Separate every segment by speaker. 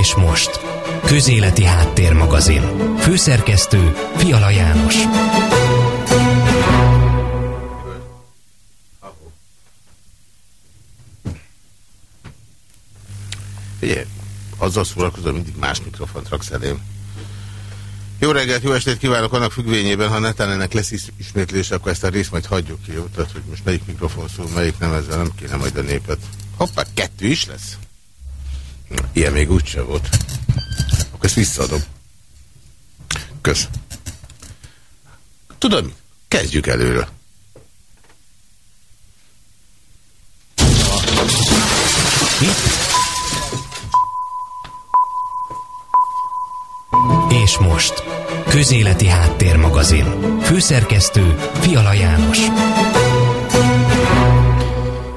Speaker 1: És most, Közéleti Háttérmagazin. Főszerkesztő Fiala János.
Speaker 2: Figyelj, azzal szórakozom, mindig más mikrofont raksz elém. Jó reggelt, jó estét kívánok annak függvényében, ha netán ennek lesz is ismétlés, akkor ezt a részt majd hagyjuk ki, jó? Tehát, hogy most melyik mikrofon szól, melyik nem, ezzel nem kéne majd a népet. Hoppá, kettő is lesz? Ilyen még úgyse volt. Akkor ezt visszaadom. Kösz. Tudod mi? Kezdjük előről.
Speaker 1: És most, Közéleti Háttérmagazin. Főszerkesztő Fiala János.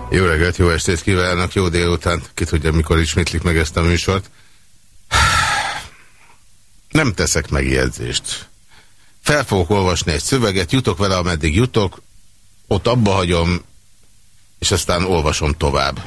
Speaker 2: Jó reggelt, jó estét kívánok, jó délután. Ki tudja, mikor ismétlik meg ezt a műsort. Nem teszek megjegyzést. Fel fogok olvasni egy szöveget, jutok vele, ameddig jutok, ott abba hagyom, és aztán olvasom tovább.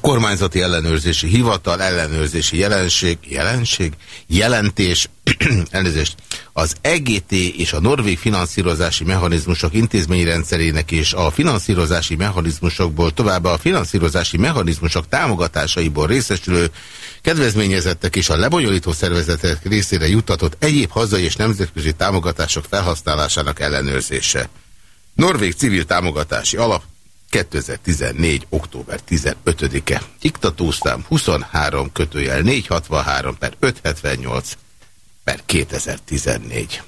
Speaker 2: Kormányzati ellenőrzési hivatal, ellenőrzési jelenség, jelenség, jelentés, elnézést, az EGT és a Norvég finanszírozási mechanizmusok intézményrendszerének és a finanszírozási mechanizmusokból továbbá a finanszírozási mechanizmusok támogatásaiból részesülő kedvezményezettek és a lebonyolító szervezetek részére juttatott egyéb hazai és nemzetközi támogatások felhasználásának ellenőrzése. Norvég civil támogatási alap 2014. október 15-e. Iktatószám 23 kötőjel 463 per 578 per 2014.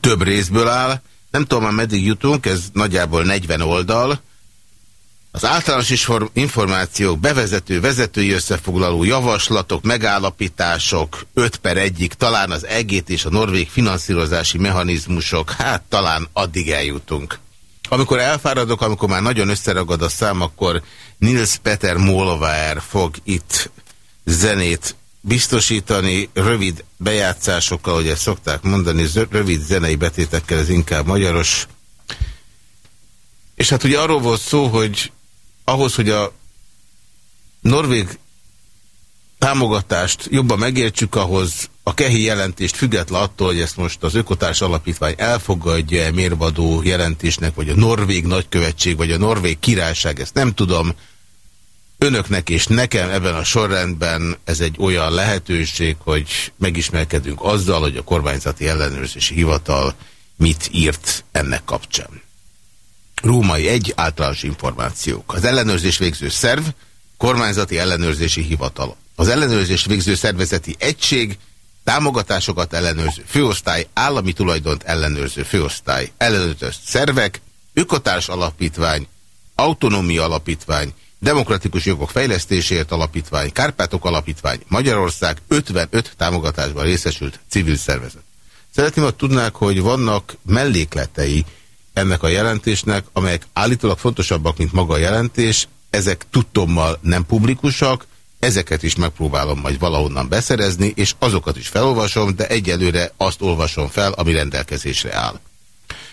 Speaker 2: Több részből áll, nem tudom már meddig jutunk, ez nagyjából 40 oldal. Az általános információk, bevezető, vezetői összefoglaló, javaslatok, megállapítások, 5 per 1 talán az EGT és a norvég finanszírozási mechanizmusok, hát talán addig eljutunk. Amikor elfáradok, amikor már nagyon összeragad a szám, akkor Nils Peter Molvaer fog itt zenét biztosítani, rövid bejátszásokkal, hogy ezt szokták mondani, rövid zenei betétekkel, ez inkább magyaros. És hát ugye arról volt szó, hogy ahhoz, hogy a norvég támogatást jobban megértsük, ahhoz a kehi jelentést független attól, hogy ezt most az Ökotárs Alapítvány elfogadja -e mérvadó jelentésnek, vagy a Norvég Nagykövetség, vagy a Norvég Királyság, ezt nem tudom. Önöknek és nekem ebben a sorrendben ez egy olyan lehetőség, hogy megismerkedünk azzal, hogy a kormányzati ellenőrzési hivatal mit írt ennek kapcsán. Római egy általános információk. Az ellenőrzés végző szerv, kormányzati ellenőrzési hivatal. Az ellenőrzés végző szervezeti egység, támogatásokat ellenőrző főosztály, állami tulajdont ellenőrző főosztály, ellenőrző szervek, ökotárs alapítvány, autonómia alapítvány, Demokratikus Jogok Fejlesztéséért Alapítvány, Kárpátok Alapítvány, Magyarország 55 támogatásban részesült civil szervezet. Szeretném, hogy tudnák, hogy vannak mellékletei ennek a jelentésnek, amelyek állítólag fontosabbak, mint maga a jelentés, ezek tudtommal nem publikusak, ezeket is megpróbálom majd valahonnan beszerezni, és azokat is felolvasom, de egyelőre azt olvasom fel, ami rendelkezésre áll.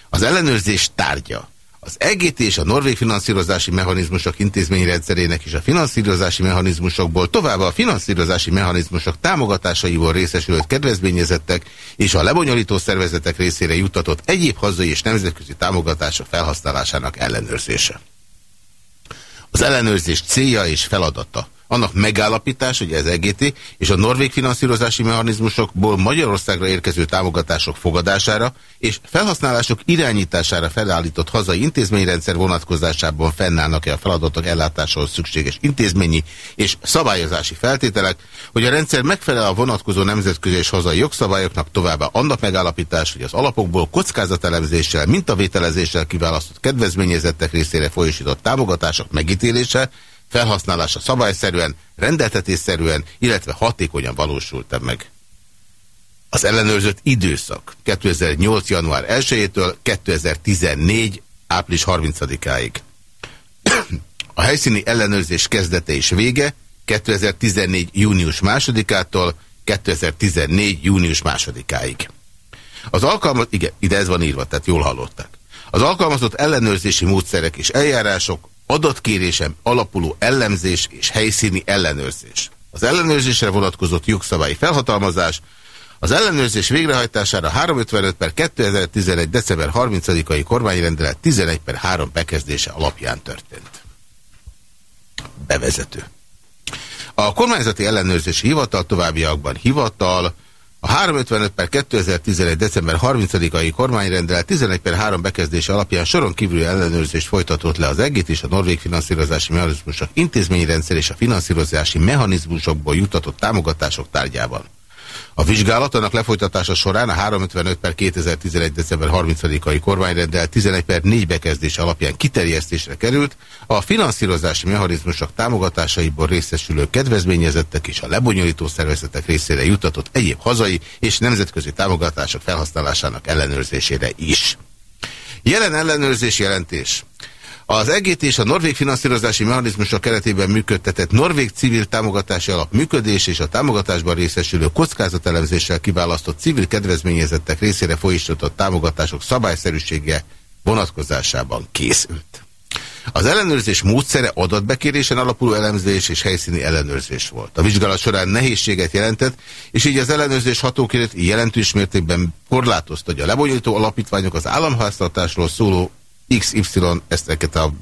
Speaker 2: Az ellenőrzés tárgya. Az EGT és a Norvég finanszírozási mechanizmusok intézményrendszerének és a finanszírozási mechanizmusokból továbbá a finanszírozási mechanizmusok támogatásaiból részesülött kedvezményezettek és a lebonyolító szervezetek részére juttatott egyéb hazai és nemzetközi támogatások felhasználásának ellenőrzése. Az ellenőrzés célja és feladata annak megállapítás, hogy ez EGT és a norvég finanszírozási mechanizmusokból Magyarországra érkező támogatások fogadására és felhasználások irányítására felállított hazai intézményrendszer vonatkozásában fennállnak-e a feladatok ellátásához szükséges intézményi és szabályozási feltételek, hogy a rendszer megfelel a vonatkozó nemzetközi és hazai jogszabályoknak továbbá annak megállapítás, hogy az alapokból kockázatelemzéssel, mintavételezéssel kiválasztott kedvezményezettek részére folyosított támogatások megítélése, felhasználása szabályszerűen, rendeltetésszerűen, illetve hatékonyan valósult -e meg. Az ellenőrzött időszak 2008. január 1-től 2014. április 30-áig. A helyszíni ellenőrzés kezdete és vége 2014. június 2-ától 2014. június 2-áig. Az alkalmat, igen, ide ez van írva, tehát jól hallották. Az alkalmazott ellenőrzési módszerek és eljárások adatkérésem alapuló ellenzés és helyszíni ellenőrzés. Az ellenőrzésre vonatkozott jogszabályi felhatalmazás, az ellenőrzés végrehajtására 355 per 2011. december 30-ai kormányrendelet 11 per 3 bekezdése alapján történt. Bevezető. A kormányzati ellenőrzési hivatal továbbiakban hivatal, a 355 per 2011. december 30-ai kormányrendelet 11 per 3 bekezdése alapján soron kívüli ellenőrzést folytatott le az EGIT és a Norvég finanszírozási mechanizmusok intézményrendszer és a finanszírozási mechanizmusokból jutatott támogatások tárgyában. A vizsgálat annak lefolytatása során a 355 per 2011. december 30-ai kormányrendel 11 per 4 bekezdés alapján kiterjesztésre került, a finanszírozási mechanizmusok támogatásaiból részesülő kedvezményezettek és a lebonyolító szervezetek részére jutatott egyéb hazai és nemzetközi támogatások felhasználásának ellenőrzésére is. Jelen ellenőrzés jelentés. Az EGT és a Norvég finanszírozási mechanizmusa keretében működtetett Norvég civil támogatási alap működés és a támogatásban részesülő kockázatelemzéssel kiválasztott civil kedvezményezettek részére folyosított támogatások szabályszerűsége vonatkozásában készült. Az ellenőrzés módszere adatbekérésen alapuló elemzés és helyszíni ellenőrzés volt. A vizsgálat során nehézséget jelentett, és így az ellenőrzés hatókörét jelentős mértékben korlátozta, hogy a lebonyolító alapítványok az államháztartásról szóló XY, ezeket a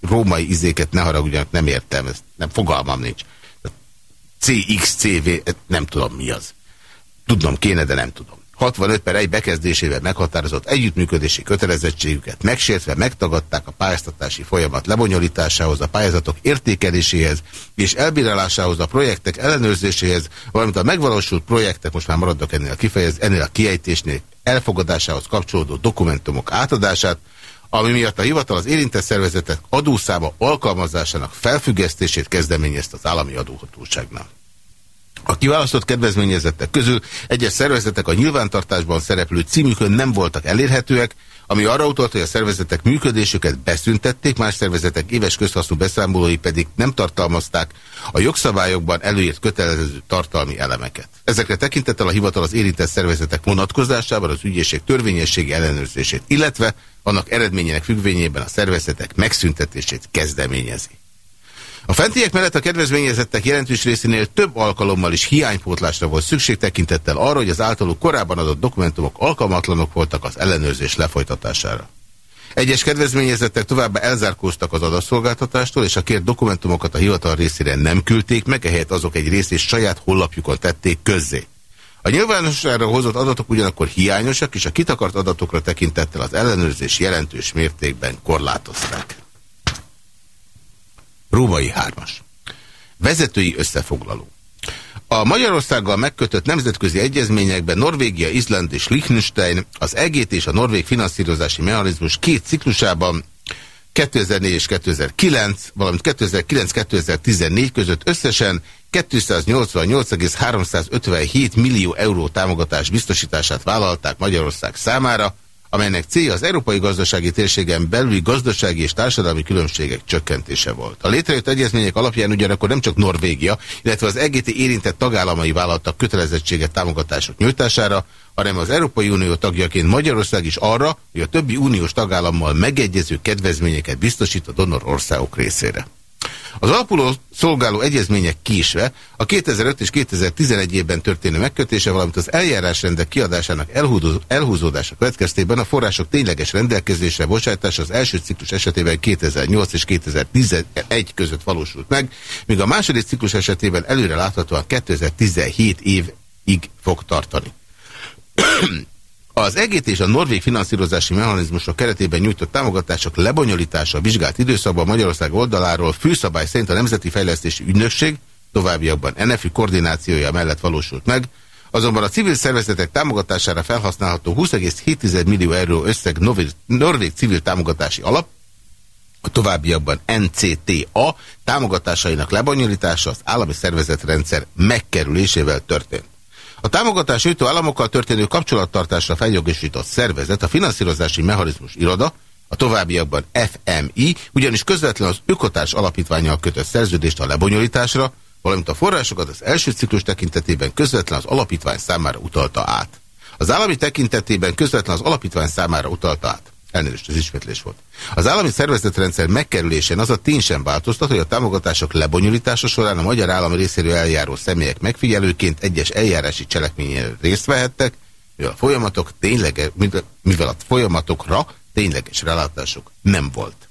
Speaker 2: római izéket ne haragudjanak, nem értem, ezt nem, fogalmam nincs. CXCV, nem tudom mi az. Tudnom kéne, de nem tudom. 65 per 1 bekezdésével meghatározott együttműködési kötelezettségüket megsértve megtagadták a pályáztatási folyamat lebonyolításához, a pályázatok értékeléséhez és elbírálásához, a projektek ellenőrzéséhez, valamint a megvalósult projektek, most már maradok ennél a kifejez, ennél a kiejtésnél elfogadásához kapcsolódó dokumentumok átadását, ami miatt a hivatal az érintett szervezetek adószáma alkalmazásának felfüggesztését kezdeményezte az állami adóhatóságnál. A kiválasztott kedvezményezettek közül egyes szervezetek a nyilvántartásban szereplő címükön nem voltak elérhetőek, ami arra utalt, hogy a szervezetek működésüket beszüntették, más szervezetek éves közhasznú beszámolói pedig nem tartalmazták a jogszabályokban előírt kötelező tartalmi elemeket. Ezekre tekintettel a hivatal az érintett szervezetek vonatkozásában az ügyészség törvényességi ellenőrzését, illetve annak eredményének függvényében a szervezetek megszüntetését kezdeményezi. A fentiek mellett a kedvezményezettek jelentős részénél több alkalommal is hiánypótlásra volt szükség tekintettel arra, hogy az általuk korábban adott dokumentumok alkalmatlanok voltak az ellenőrzés lefolytatására. Egyes kedvezményezettek továbbá elzárkóztak az adatszolgáltatástól, és a kért dokumentumokat a hivatal részére nem küldték meg, ehelyett azok egy részét saját hollapjukon tették közzé. A nyilvánosságra hozott adatok ugyanakkor hiányosak, és a kitakart adatokra tekintettel az ellenőrzés jelentős mértékben korlátozták. Római hármas. Vezetői összefoglaló. A Magyarországgal megkötött nemzetközi egyezményekben Norvégia, Izland és Liechtenstein az EGT és a Norvég finanszírozási mechanizmus két ciklusában 2004 és 2009, valamint 2009-2014 között összesen 288,357 millió euró támogatás biztosítását vállalták Magyarország számára, amelynek célja az európai gazdasági térségen belüli gazdasági és társadalmi különbségek csökkentése volt. A létrejött egyezmények alapján ugyanakkor nem csak Norvégia, illetve az EGT érintett tagállamai vállaltak kötelezettséget támogatások nyújtására, hanem az Európai Unió tagjaként Magyarország is arra, hogy a többi uniós tagállammal megegyező kedvezményeket biztosít a donor országok részére. Az alapuló szolgáló egyezmények késve a 2005 és 2011 évben történő megkötése, valamint az eljárásrendek kiadásának elhúzódása következtében a források tényleges rendelkezésre bocsátása az első ciklus esetében 2008 és 2011 között valósult meg, míg a második ciklus esetében előre láthatóan 2017 évig fog tartani. Az EGT és a Norvég finanszírozási mechanizmusok keretében nyújtott támogatások lebonyolítása a vizsgált időszakban Magyarország oldaláról főszabály szerint a Nemzeti Fejlesztési Ügynökség továbbiakban NFI koordinációja mellett valósult meg, azonban a civil szervezetek támogatására felhasználható 20,7 millió euró összeg Norvég civil támogatási alap, a továbbiakban NCTA támogatásainak lebonyolítása az állami szervezetrendszer megkerülésével történt. A támogatás nyújtó államokkal történő kapcsolattartásra feljogosított szervezet, a finanszírozási mechanizmus iroda, a továbbiakban FMI, ugyanis közvetlen az ökotárs alapítványjal kötött szerződést a lebonyolításra, valamint a forrásokat az első ciklus tekintetében közvetlen az alapítvány számára utalta át. Az állami tekintetében közvetlen az alapítvány számára utalta át. Elnézést, ez ismétlés volt. Az állami szervezetrendszer megkerülésén az a tény sem változtat, hogy a támogatások lebonyolítása során a magyar állam részéről eljáró személyek megfigyelőként egyes eljárási cselekményen részt vehettek, mivel a folyamatok tényleg, mivel a folyamatokra tényleges rálátásuk nem volt.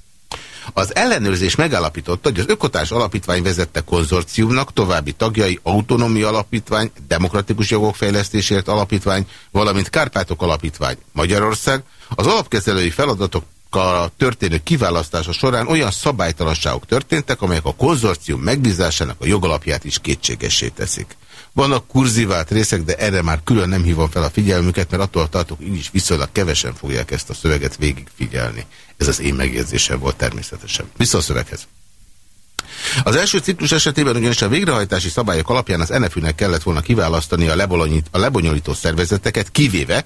Speaker 2: Az ellenőrzés megállapította, hogy az Ökotárs Alapítvány vezette konzorciumnak további tagjai Autonómia Alapítvány, Demokratikus Jogok Fejlesztésért Alapítvány, valamint Kárpátok Alapítvány Magyarország az alapkezelői feladatok történő kiválasztása során olyan szabálytalanságok történtek, amelyek a konzorcium megbízásának a jogalapját is kétségessé teszik. Vannak kurzivált részek, de erre már külön nem hívom fel a figyelmüket, mert attól tartok, így is viszonylag kevesen fogják ezt a szöveget végigfigyelni. Ez az én megjegyzésem volt természetesen. Vissza a szöveghez. Az első ciklus esetében ugyanis a végrehajtási szabályok alapján az NFÜ-nek kellett volna kiválasztani a, a lebonyolító szervezeteket, kivéve,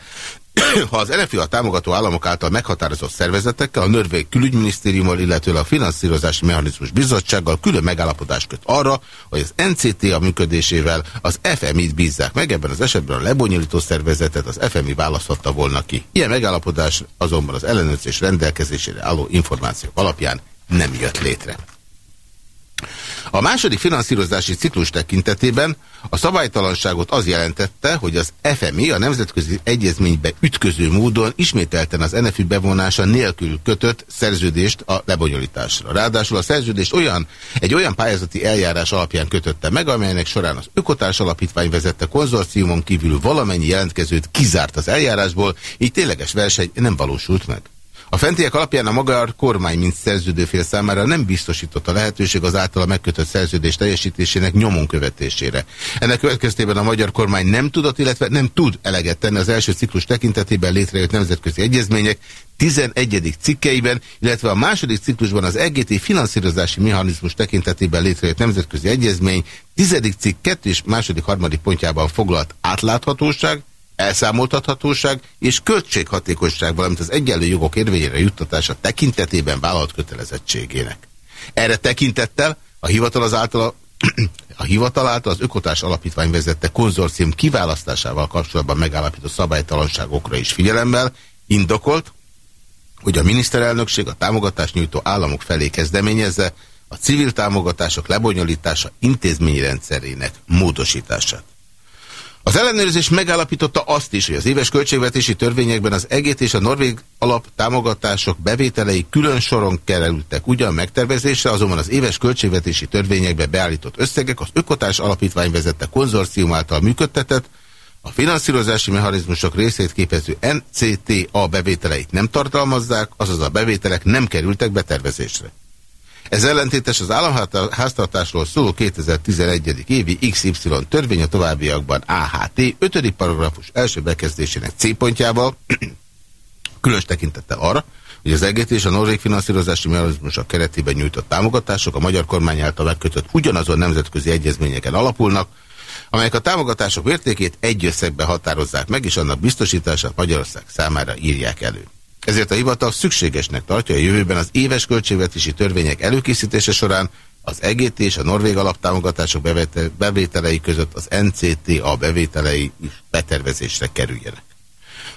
Speaker 2: ha az NFÜ a támogató államok által meghatározott szervezetekkel, a Norvég külügyminisztériummal, illetve a finanszírozási mechanizmus bizottsággal külön megállapodást köt arra, hogy az NCT a működésével az FMI-t bízzák meg, ebben az esetben a lebonyolító szervezetet az FMI választhatta volna ki. Ilyen megállapodás azonban az ellenőrzés rendelkezésére álló információk alapján nem jött létre. A második finanszírozási ciklus tekintetében a szabálytalanságot az jelentette, hogy az FMI a nemzetközi egyezménybe ütköző módon ismételten az NFÜ bevonása nélkül kötött szerződést a lebonyolításra. Ráadásul a szerződést olyan, egy olyan pályázati eljárás alapján kötötte meg, amelynek során az Ökotárs Alapítvány vezette konzorciumon kívül valamennyi jelentkezőt kizárt az eljárásból, így tényleges verseny nem valósult meg. A fentiek alapján a magyar kormány, mint szerződőfél számára nem biztosított a lehetőség az általa megkötött szerződés teljesítésének nyomon követésére. Ennek következtében a magyar kormány nem tudott, illetve nem tud eleget tenni az első ciklus tekintetében létrejött nemzetközi egyezmények 11. cikkeiben, illetve a második ciklusban az EGT finanszírozási mechanizmus tekintetében létrejött nemzetközi egyezmény 10. cikk 2 és második harmadik pontjában foglalt átláthatóság, elszámoltathatóság és költséghatékonyság, valamint az egyenlő jogok érvényére juttatása tekintetében vállalt kötelezettségének. Erre tekintettel a hivatal az által a hivatal által az Ökotás Alapítvány vezette konzorcium kiválasztásával kapcsolatban megállapított szabálytalanságokra is figyelemmel indokolt, hogy a miniszterelnökség a támogatást nyújtó államok felé kezdeményezze a civil támogatások lebonyolítása intézményrendszerének módosítását. Az ellenőrzés megállapította azt is, hogy az éves költségvetési törvényekben az egét és a norvég alap támogatások bevételei külön soron kerültek ugyan megtervezésre, azonban az éves költségvetési törvényekbe beállított összegek az Ökotás Alapítvány vezette konzorcium által működtetett, a finanszírozási mechanizmusok részét képező NCTA bevételeit nem tartalmazzák, azaz a bevételek nem kerültek betervezésre. Ez ellentétes az államháztartásról szóló 2011. évi XY törvény a továbbiakban AHT 5. paragrafus első bekezdésének C pontjával, különös tekintettel arra, hogy az EGT a Norvég finanszírozási mechanizmusok keretében nyújtott támogatások a magyar kormány által megkötött ugyanazon nemzetközi egyezményeken alapulnak, amelyek a támogatások mértékét egy összegbe határozzák meg, és annak biztosítását Magyarország számára írják elő. Ezért a hivatal szükségesnek tartja a jövőben az éves költségvetési törvények előkészítése során az EGT és a norvég alaptámogatások bevételei között az NCTA bevételei is betervezésre kerüljenek.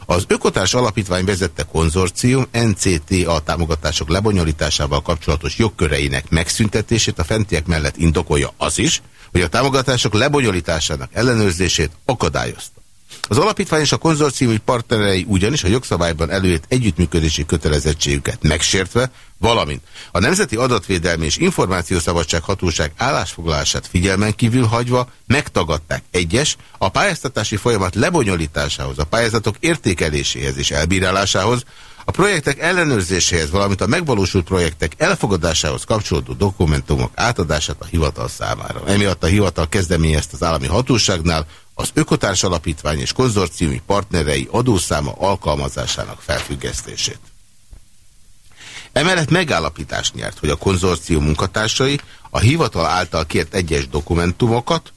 Speaker 2: Az Ökotárs Alapítvány vezette konzorcium NCTA támogatások lebonyolításával kapcsolatos jogköreinek megszüntetését a fentiek mellett indokolja az is, hogy a támogatások lebonyolításának ellenőrzését akadályozta. Az alapítvány és a konzorciumi partnerei ugyanis a jogszabályban előírt együttműködési kötelezettségüket megsértve, valamint a Nemzeti Adatvédelmi és Információszabadság Hatóság állásfoglalását figyelmen kívül hagyva megtagadták egyes, a pályáztatási folyamat lebonyolításához, a pályázatok értékeléséhez és elbírálásához, a projektek ellenőrzéséhez, valamint a megvalósult projektek elfogadásához kapcsolódó dokumentumok átadását a hivatal számára. Emiatt a hivatal kezdeményezte az állami hatóságnál az Ökotárs Alapítvány és konzorciumi partnerei adószáma alkalmazásának felfüggesztését. Emellett megállapítást nyert, hogy a konzorcium munkatársai a hivatal által kért egyes dokumentumokat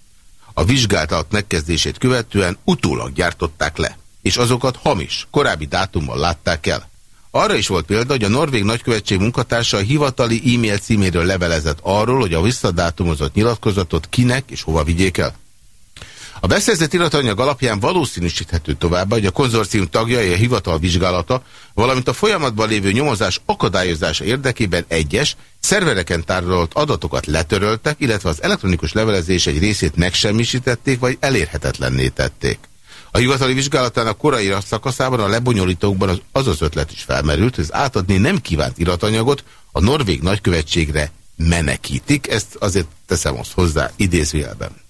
Speaker 2: a vizsgálat megkezdését követően utólag gyártották le, és azokat hamis, korábbi dátummal látták el. Arra is volt példa, hogy a Norvég nagykövetség munkatársa a hivatali e-mail címéről levelezett arról, hogy a visszadátumozott nyilatkozatot kinek és hova vigyék el. A beszerzett iratanyag alapján valószínűsíthető tovább, hogy a konzorcium tagjai a hivatal vizsgálata, valamint a folyamatban lévő nyomozás akadályozása érdekében egyes, szervereken tárolt adatokat letöröltek, illetve az elektronikus levelezés egy részét megsemmisítették, vagy elérhetetlenné tették. A hivatali vizsgálatának korai szakaszában a lebonyolítókban az, az az ötlet is felmerült, hogy az átadni nem kívánt iratanyagot a norvég nagykövetségre menekítik, ezt azért teszem azt hozzá idézőjelben.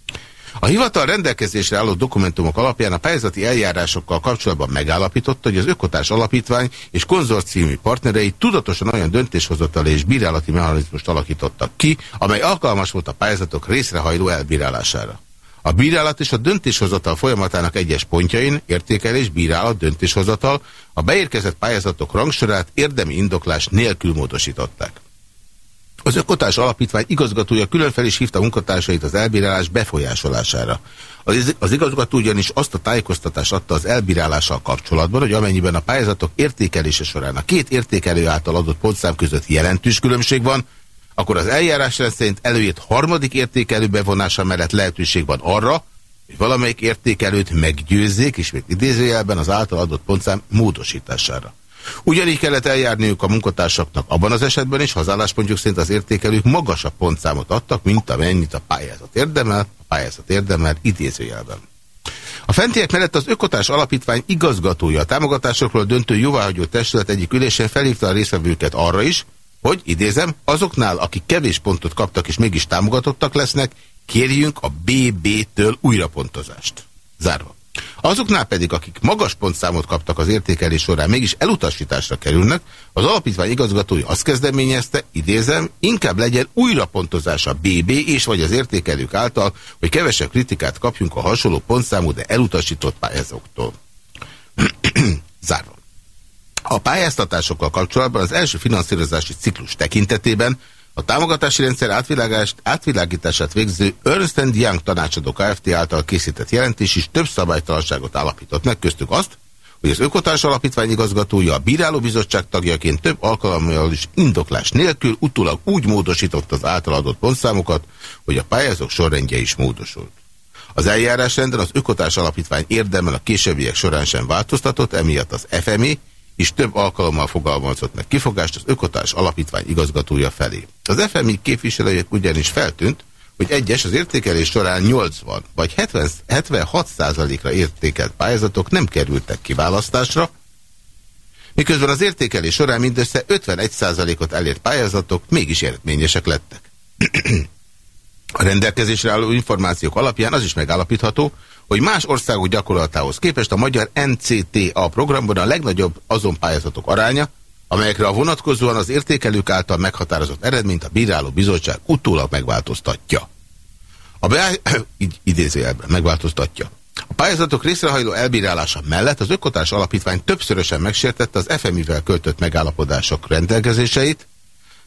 Speaker 2: A hivatal rendelkezésre álló dokumentumok alapján a pályázati eljárásokkal kapcsolatban megállapította, hogy az Ökotárs Alapítvány és konzorciumi partnerei tudatosan olyan döntéshozatali és bírálati mechanizmust alakítottak ki, amely alkalmas volt a pályázatok részrehajló elbírálására. A bírálat és a döntéshozatal folyamatának egyes pontjain, értékelés, bírálat, döntéshozatal a beérkezett pályázatok rangsorát érdemi indoklás nélkül módosították. Az Ökotás Alapítvány igazgatója külön fel is hívta munkatársait az elbírálás befolyásolására. Az, az igazgató ugyanis azt a tájékoztatást adta az elbírálással kapcsolatban, hogy amennyiben a pályázatok értékelése során a két értékelő által adott pontszám között jelentős különbség van, akkor az eljárás szerint előírt harmadik értékelő bevonása mellett lehetőség van arra, hogy valamelyik értékelőt meggyőzzék, ismét idézőjelben az által adott pontszám módosítására. Ugyanígy kellett eljárniuk a munkatársaknak abban az esetben is, ha az álláspontjuk szerint az értékelők magasabb pontszámot adtak, mint amennyit a pályázat érdemel, a pályázat érdemel idézőjelben. A fentiek mellett az Ökotás Alapítvány igazgatója a támogatásokról döntő jóváhagyó testület egyik ülésen felhívta a részvevőket arra is, hogy, idézem, azoknál, akik kevés pontot kaptak és mégis támogatottak lesznek, kérjünk a BB-től újrapontozást. Zárva. Azoknál pedig, akik magas pontszámot kaptak az értékelés során, mégis elutasításra kerülnek, az alapítvány igazgatója azt kezdeményezte, idézem, inkább legyen újrapontozás a BB és vagy az értékelők által, hogy kevesebb kritikát kapjunk a hasonló pontszámú, de elutasított pályázóktól. Zárva. A pályáztatásokkal kapcsolatban az első finanszírozási ciklus tekintetében a támogatási rendszer átvilágítását végző Ernst Young tanácsadó Kft. által készített jelentés is több szabálytalanságot állapított meg, köztük azt, hogy az Ökotárs Alapítvány igazgatója a Bírálóbizottság tagjaként több alkalommal is indoklás nélkül utólag úgy módosított az által adott pontszámokat, hogy a pályázók sorrendje is módosult. Az eljárásrenden az Ökotárs Alapítvány érdemel a későbbiek során sem változtatott, emiatt az FMI és több alkalommal fogalmazott meg kifogást az Ökotárs Alapítvány igazgatója felé. Az FMI képviselőjük ugyanis feltűnt, hogy egyes az értékelés során 80 vagy 70, 76 százalékra értékelt pályázatok nem kerültek kiválasztásra, miközben az értékelés során mindössze 51 százalékot elért pályázatok mégis eredményesek lettek. A rendelkezésre álló információk alapján az is megállapítható, hogy más országok gyakorlatához képest a magyar NCTA programban a legnagyobb azon pályázatok aránya, amelyekre a vonatkozóan az értékelők által meghatározott eredményt a bíráló bizottság utólag megváltoztatja. A be... így idézőjelben megváltoztatja. A pályázatok részrehajló elbírálása mellett az Ökotárs Alapítvány többszörösen megsértette az FMI-vel költött megállapodások rendelkezéseit,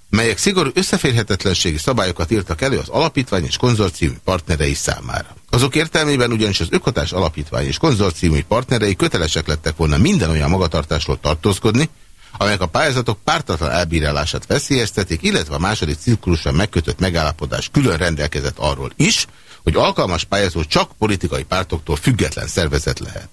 Speaker 2: melyek szigorú összeférhetetlenségi szabályokat írtak elő az alapítvány és konzorciumi partnerei számára. Azok értelmében ugyanis az Ökotás Alapítvány és konzorciumi partnerei kötelesek lettek volna minden olyan magatartásról tartózkodni, amelyek a pályázatok pártatlan elbírálását veszélyeztetik, illetve a második ciklusan megkötött megállapodás külön rendelkezett arról is, hogy alkalmas pályázó csak politikai pártoktól független szervezet lehet.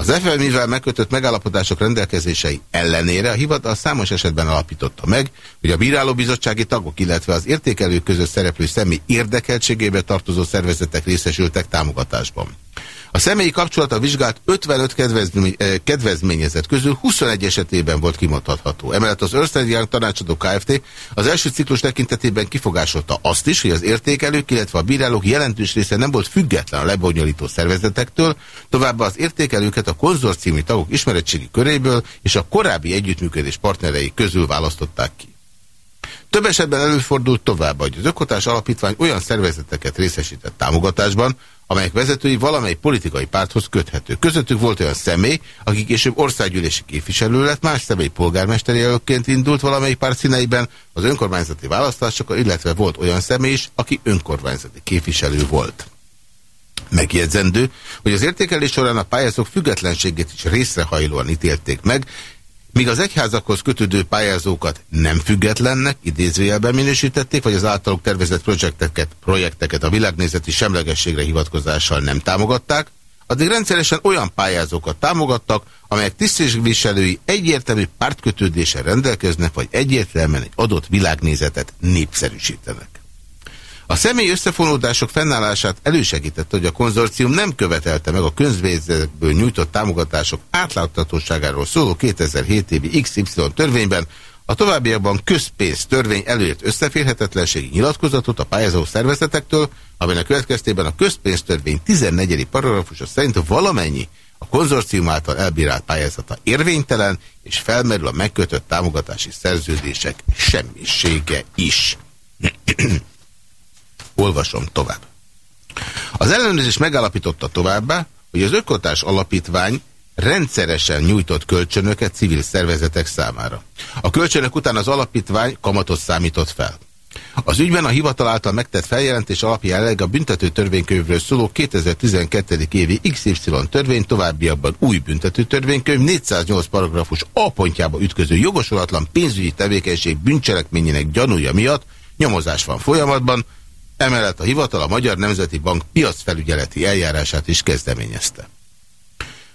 Speaker 2: Az FMI-vel megkötött megállapodások rendelkezései ellenére a hivatal számos esetben alapította meg, hogy a bírálóbizottsági tagok, illetve az értékelők között szereplő személy érdekeltségébe tartozó szervezetek részesültek támogatásban. A személyi kapcsolata vizsgált 55 kedvezmény, eh, kedvezményezet közül 21 esetében volt kimondható. Emellett az Ernst Young tanácsadó Kft. az első ciklus tekintetében kifogásolta azt is, hogy az értékelők, illetve a bírálók jelentős része nem volt független a lebonyolító szervezetektől, továbbá az értékelőket a konzorciumi tagok ismeretségi köréből és a korábbi együttműködés partnerei közül választották ki. Több esetben előfordult tovább, hogy az Ökotás Alapítvány olyan szervezeteket részesített támogatásban, amelyek vezetői valamely politikai párthoz köthető. Közöttük volt olyan személy, aki később országgyűlési képviselő lett, más személy polgármesteri jelöltként indult valamelyik párt színeiben az önkormányzati választásokon, illetve volt olyan személy is, aki önkormányzati képviselő volt. Megjegyzendő, hogy az értékelés során a pályázók függetlenségét is részrehajlóan ítélték meg, míg az egyházakhoz kötődő pályázókat nem függetlennek, idézőjelben minősítették, vagy az általuk tervezett projekteket, projekteket a világnézeti semlegességre hivatkozással nem támogatták, addig rendszeresen olyan pályázókat támogattak, amelyek tisztségviselői egyértelmű pártkötődéssel rendelkeznek, vagy egyértelműen egy adott világnézetet népszerűsítenek. A személy összefonódások fennállását elősegítette, hogy a konzorcium nem követelte meg a közvédzetekből nyújtott támogatások átláthatóságáról szóló 2007 évi XY törvényben a továbbiakban közpénz törvény előírt összeférhetetlenségi nyilatkozatot a pályázó szervezetektől, amelynek következtében a közpénztörvény 14. paragrafusa szerint valamennyi a konzorcium által elbírált pályázata érvénytelen, és felmerül a megkötött támogatási szerződések semmisége is. Olvasom tovább. Az ellenőrzés megállapította továbbá, hogy az Ökotás Alapítvány rendszeresen nyújtott kölcsönöket civil szervezetek számára. A kölcsönök után az alapítvány kamatot számított fel. Az ügyben a hivatal által megtett feljelentés alapján a büntető törvénykönyvről szóló 2012. évi XY törvény továbbiakban új büntető törvénykönyv 408 paragrafus A pontjába ütköző jogosulatlan pénzügyi tevékenység bűncselekményének gyanúja miatt nyomozás van folyamatban, emellett a hivatal a Magyar Nemzeti Bank piacfelügyeleti eljárását is kezdeményezte.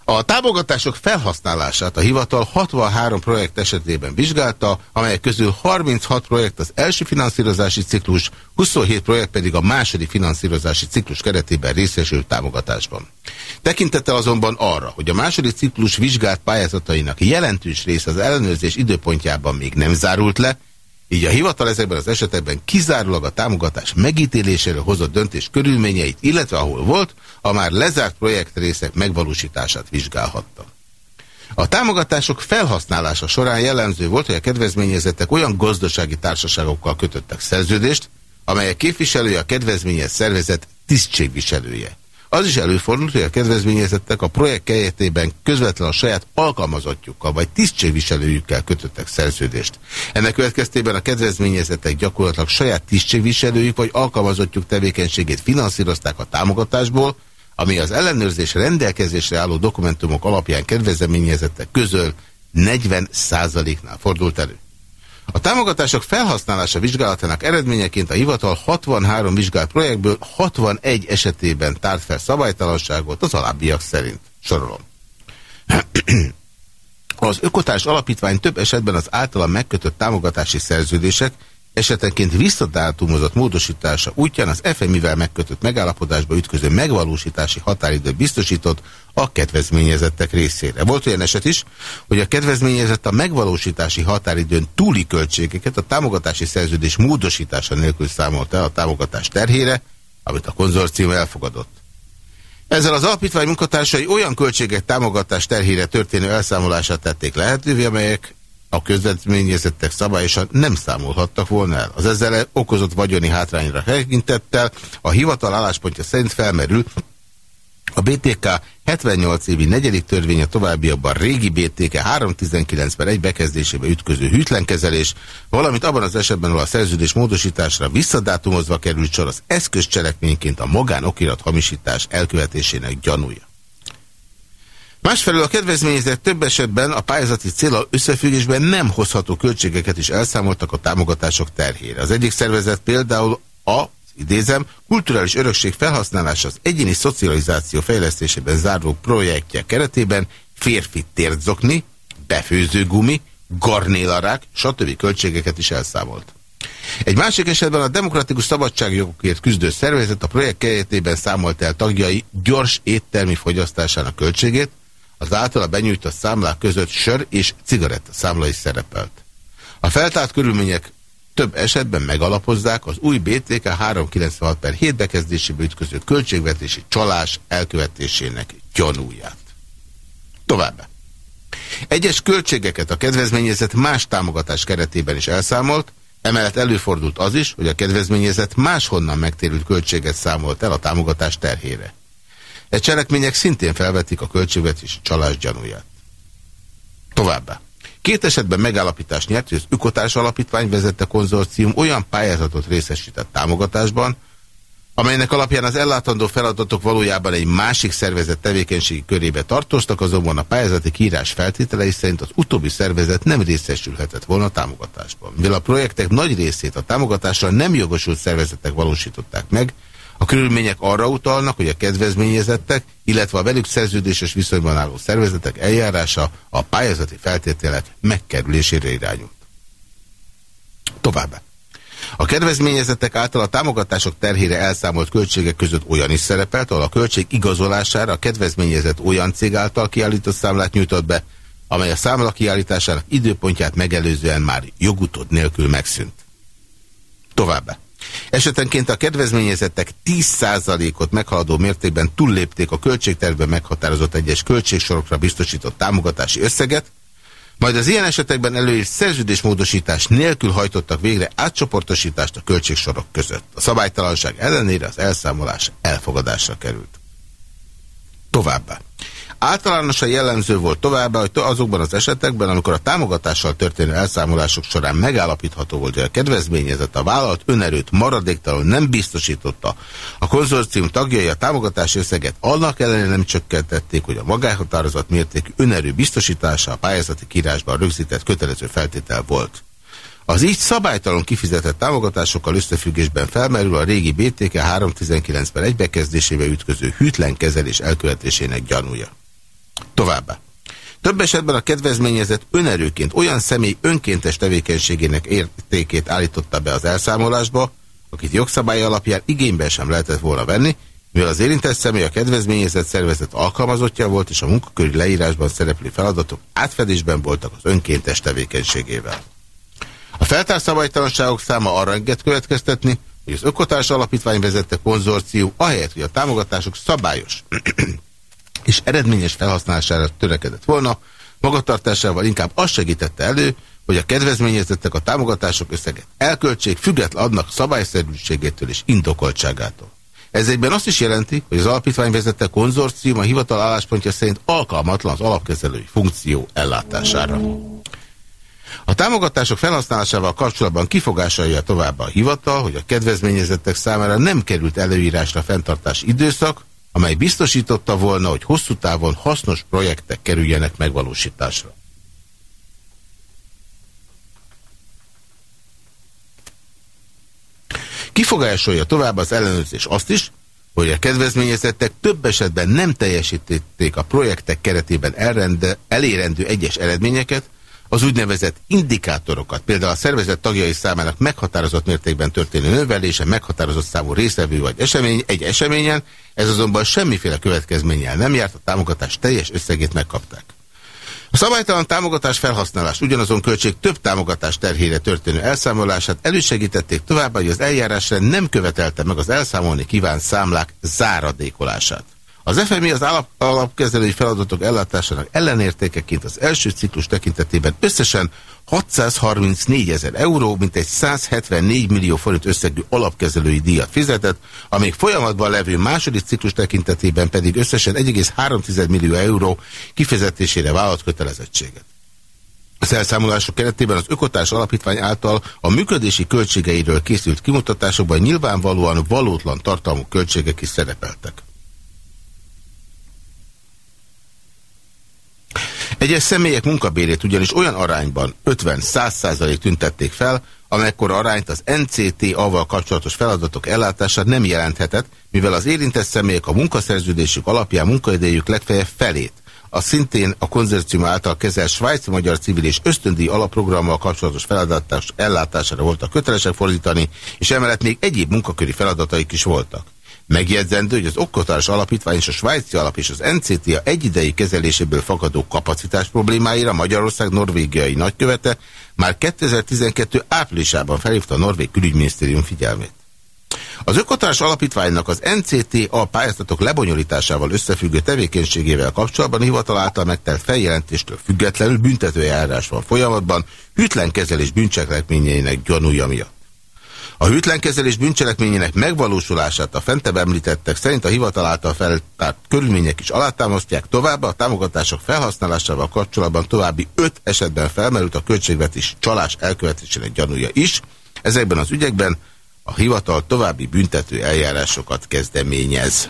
Speaker 2: A támogatások felhasználását a hivatal 63 projekt esetében vizsgálta, amelyek közül 36 projekt az első finanszírozási ciklus, 27 projekt pedig a második finanszírozási ciklus keretében részesült támogatásban. Tekintettel azonban arra, hogy a második ciklus vizsgált pályázatainak jelentős része az ellenőrzés időpontjában még nem zárult le, így a hivatal ezekben az esetekben kizárólag a támogatás megítéléséről hozott döntés körülményeit, illetve ahol volt, a már lezárt projektrészek megvalósítását vizsgálhatta. A támogatások felhasználása során jellemző volt, hogy a kedvezményezettek olyan gazdasági társaságokkal kötöttek szerződést, amelyek képviselője a kedvezményes szervezet tisztségviselője. Az is előfordult, hogy a kedvezményezettek a projekt keretében közvetlen a saját alkalmazottjukkal vagy tisztségviselőjükkel kötöttek szerződést. Ennek következtében a kedvezményezettek gyakorlatilag saját tisztségviselőjük vagy alkalmazottjuk tevékenységét finanszírozták a támogatásból, ami az ellenőrzés rendelkezésre álló dokumentumok alapján kedvezményezettek közül 40%-nál fordult elő. A támogatások felhasználása vizsgálatának eredményeként a hivatal 63 vizsgált projektből 61 esetében tárt fel szabálytalanságot az alábbiak szerint. Sorolom. Az Ökotárs Alapítvány több esetben az általa megkötött támogatási szerződések esetenként visszadátumozott módosítása útján az FMI-vel megkötött megállapodásba ütköző megvalósítási határidő biztosított a kedvezményezettek részére. Volt olyan eset is, hogy a kedvezményezett a megvalósítási határidőn túli költségeket a támogatási szerződés módosítása nélkül számolta a támogatás terhére, amit a konzorcium elfogadott. Ezzel az alapítvány munkatársai olyan költségek támogatás terhére történő elszámolását tették lehetővé, amelyek a közvetményezettek szabályosan nem számolhattak volna el. Az ezzel okozott vagyoni hátrányra tekintettel a hivatal álláspontja szerint felmerül, a BTK 78 évi negyedik törvénye továbbiakban régi BTK 319-ben egy bekezdésébe ütköző hűtlenkezelés, valamint abban az esetben, ahol a szerződés módosításra visszadátumozva került sor az eszközcselekményként a magánokirat hamisítás elkövetésének gyanúja. Másfelől a kedvezményezett több esetben a pályázati célra összefüggésben nem hozható költségeket is elszámoltak a támogatások terhére. Az egyik szervezet például a idézem, kulturális örökség felhasználása az egyéni szocializáció fejlesztésében záró projektje keretében férfi térzokni, befőzőgumi, garnélarák, stb. költségeket is elszámolt. Egy másik esetben a demokratikus szabadságjogokért küzdő szervezet a projekt keretében számolt el tagjai gyors éttermi fogyasztásának költségét, az általa benyújtott számlák között sör és cigaretta számla is szerepelt. A feltárt körülmények több esetben megalapozzák az új BTK 396 per 7 bekezdésébe ütköző költségvetési csalás elkövetésének gyanúját. Továbbá. Egyes költségeket a kedvezményezett más támogatás keretében is elszámolt, emellett előfordult az is, hogy a kedvezményezett máshonnan megtérült költséget számolt el a támogatás terhére. E cselekmények szintén felvetik a költségvetési csalás gyanúját. Továbbá. Két esetben megállapítás nyert, hogy az Ökotárs Alapítvány vezette konzorcium olyan pályázatot részesített támogatásban, amelynek alapján az ellátandó feladatok valójában egy másik szervezet tevékenységi körébe tartoztak, azonban a pályázati kiírás feltételei szerint az utóbbi szervezet nem részesülhetett volna támogatásban. Mivel a projektek nagy részét a támogatásra nem jogosult szervezetek valósították meg, a körülmények arra utalnak, hogy a kedvezményezettek, illetve a velük szerződéses viszonyban álló szervezetek eljárása a pályázati feltételek megkerülésére irányult. Továbbá. A kedvezményezettek által a támogatások terhére elszámolt költségek között olyan is szerepelt, ahol a költség igazolására a kedvezményezett olyan cég által kiállított számlát nyújtott be, amely a számla kiállításának időpontját megelőzően már jogutód nélkül megszűnt. Továbbá. Esetenként a kedvezményezettek 10%-ot meghaladó mértékben túllépték a költségtervben meghatározott egyes költségsorokra biztosított támogatási összeget, majd az ilyen esetekben előírt szerződésmódosítás nélkül hajtottak végre átcsoportosítást a költségsorok között. A szabálytalanság ellenére az elszámolás elfogadásra került. Továbbá. Általánosan jellemző volt továbbá, hogy azokban az esetekben, amikor a támogatással történő elszámolások során megállapítható volt, hogy a kedvezményezett a vállalat önerőt maradéktalanul nem biztosította. A konzorcium tagjai a támogatási összeget annak ellenére nem csökkentették, hogy a magáhatározat mértékű önerő biztosítása a pályázati kírásban rögzített kötelező feltétel volt. Az így szabálytalan kifizetett támogatásokkal összefüggésben felmerül a régi BTK 319-ben egybekezdésébe ütköző hűtlen kezelés elkövetésének gyanúja. Továbbá. Több esetben a kedvezményezett önerőként olyan személy önkéntes tevékenységének értékét állította be az elszámolásba, akit jogszabály alapján igénybe sem lehetett volna venni, mivel az érintett személy a kedvezményezett szervezet alkalmazottja volt, és a munkaköri leírásban szereplő feladatok átfedésben voltak az önkéntes tevékenységével. A feltárt szabálytalanságok száma arra enged következtetni, hogy az Ökotárs Alapítvány vezette konzorció, ahelyett, hogy a támogatások szabályos és eredményes felhasználására törekedett volna, magatartásával inkább azt segítette elő, hogy a kedvezményezettek a támogatások összeget elköltsék, független adnak szabályszerűségétől és indokoltságától. Ez egyben azt is jelenti, hogy az alapítvány vezette konzorcium a hivatal álláspontja szerint alkalmatlan az alapkezelői funkció ellátására. A támogatások felhasználásával kapcsolatban kifogásolja tovább a hivatal, hogy a kedvezményezettek számára nem került előírásra fenntartás időszak, amely biztosította volna, hogy hosszú távon hasznos projektek kerüljenek megvalósításra. Kifogásolja tovább az ellenőrzés azt is, hogy a kedvezményezettek több esetben nem teljesítették a projektek keretében elérendő egyes eredményeket, az úgynevezett indikátorokat, például a szervezet tagjai számának meghatározott mértékben történő növelése, meghatározott számú részevő vagy esemény, egy eseményen, ez azonban semmiféle következménnyel nem járt, a támogatás teljes összegét megkapták. A szabálytalan támogatás felhasználás ugyanazon költség több támogatás terhére történő elszámolását elősegítették továbbá, hogy az eljárásra nem követelte meg az elszámolni kívánt számlák záradékolását. Az FMI az alap, alapkezelői feladatok ellátásának ellenértékeként az első ciklus tekintetében összesen 634 ezer euró, mint egy 174 millió forint összegű alapkezelői díjat fizetett, amíg folyamatban levő második ciklus tekintetében pedig összesen 1,3 millió euró kifizetésére vállalt kötelezettséget. Az elszámolások keretében az Ökotárs Alapítvány által a működési költségeiről készült kimutatásokban nyilvánvalóan valótlan tartalmú költségek is szerepeltek. Egyes személyek munkabérét ugyanis olyan arányban 50-100% tüntették fel, amekkor arányt az NCT-aval kapcsolatos feladatok ellátása nem jelenthetett, mivel az érintett személyek a munkaszerződésük alapján munkaidejük legfeljebb felét, a szintén a konzercium által kezelt svájci magyar civil és ösztöndíj alapprogrammal kapcsolatos feladatás ellátására voltak kötelesek fordítani, és emellett még egyéb munkaköri feladataik is voltak. Megjegyzendő, hogy az Oktatás Alapítvány és a Svájci Alap és az NCTA egyidei kezeléséből fakadó kapacitás problémáira Magyarország norvégiai nagykövete már 2012. áprilisában felhívta a Norvég külügyminisztérium figyelmét. Az Ökotárs Alapítványnak az NCTA pályázatok lebonyolításával összefüggő tevékenységével kapcsolatban hivatal által megtelt feljelentéstől függetlenül büntetőjárás van folyamatban hűtlen kezelés bűncselekményeinek gyanúja miatt. A hűtlenkezelés bűncselekményének megvalósulását a fentebb említettek szerint a hivatal által feltárt körülmények is alátámasztják, továbbá a támogatások felhasználásával kapcsolatban további öt esetben felmerült a költségvetés csalás elkövetésének gyanúja is. Ezekben az ügyekben a hivatal további büntető eljárásokat kezdeményez.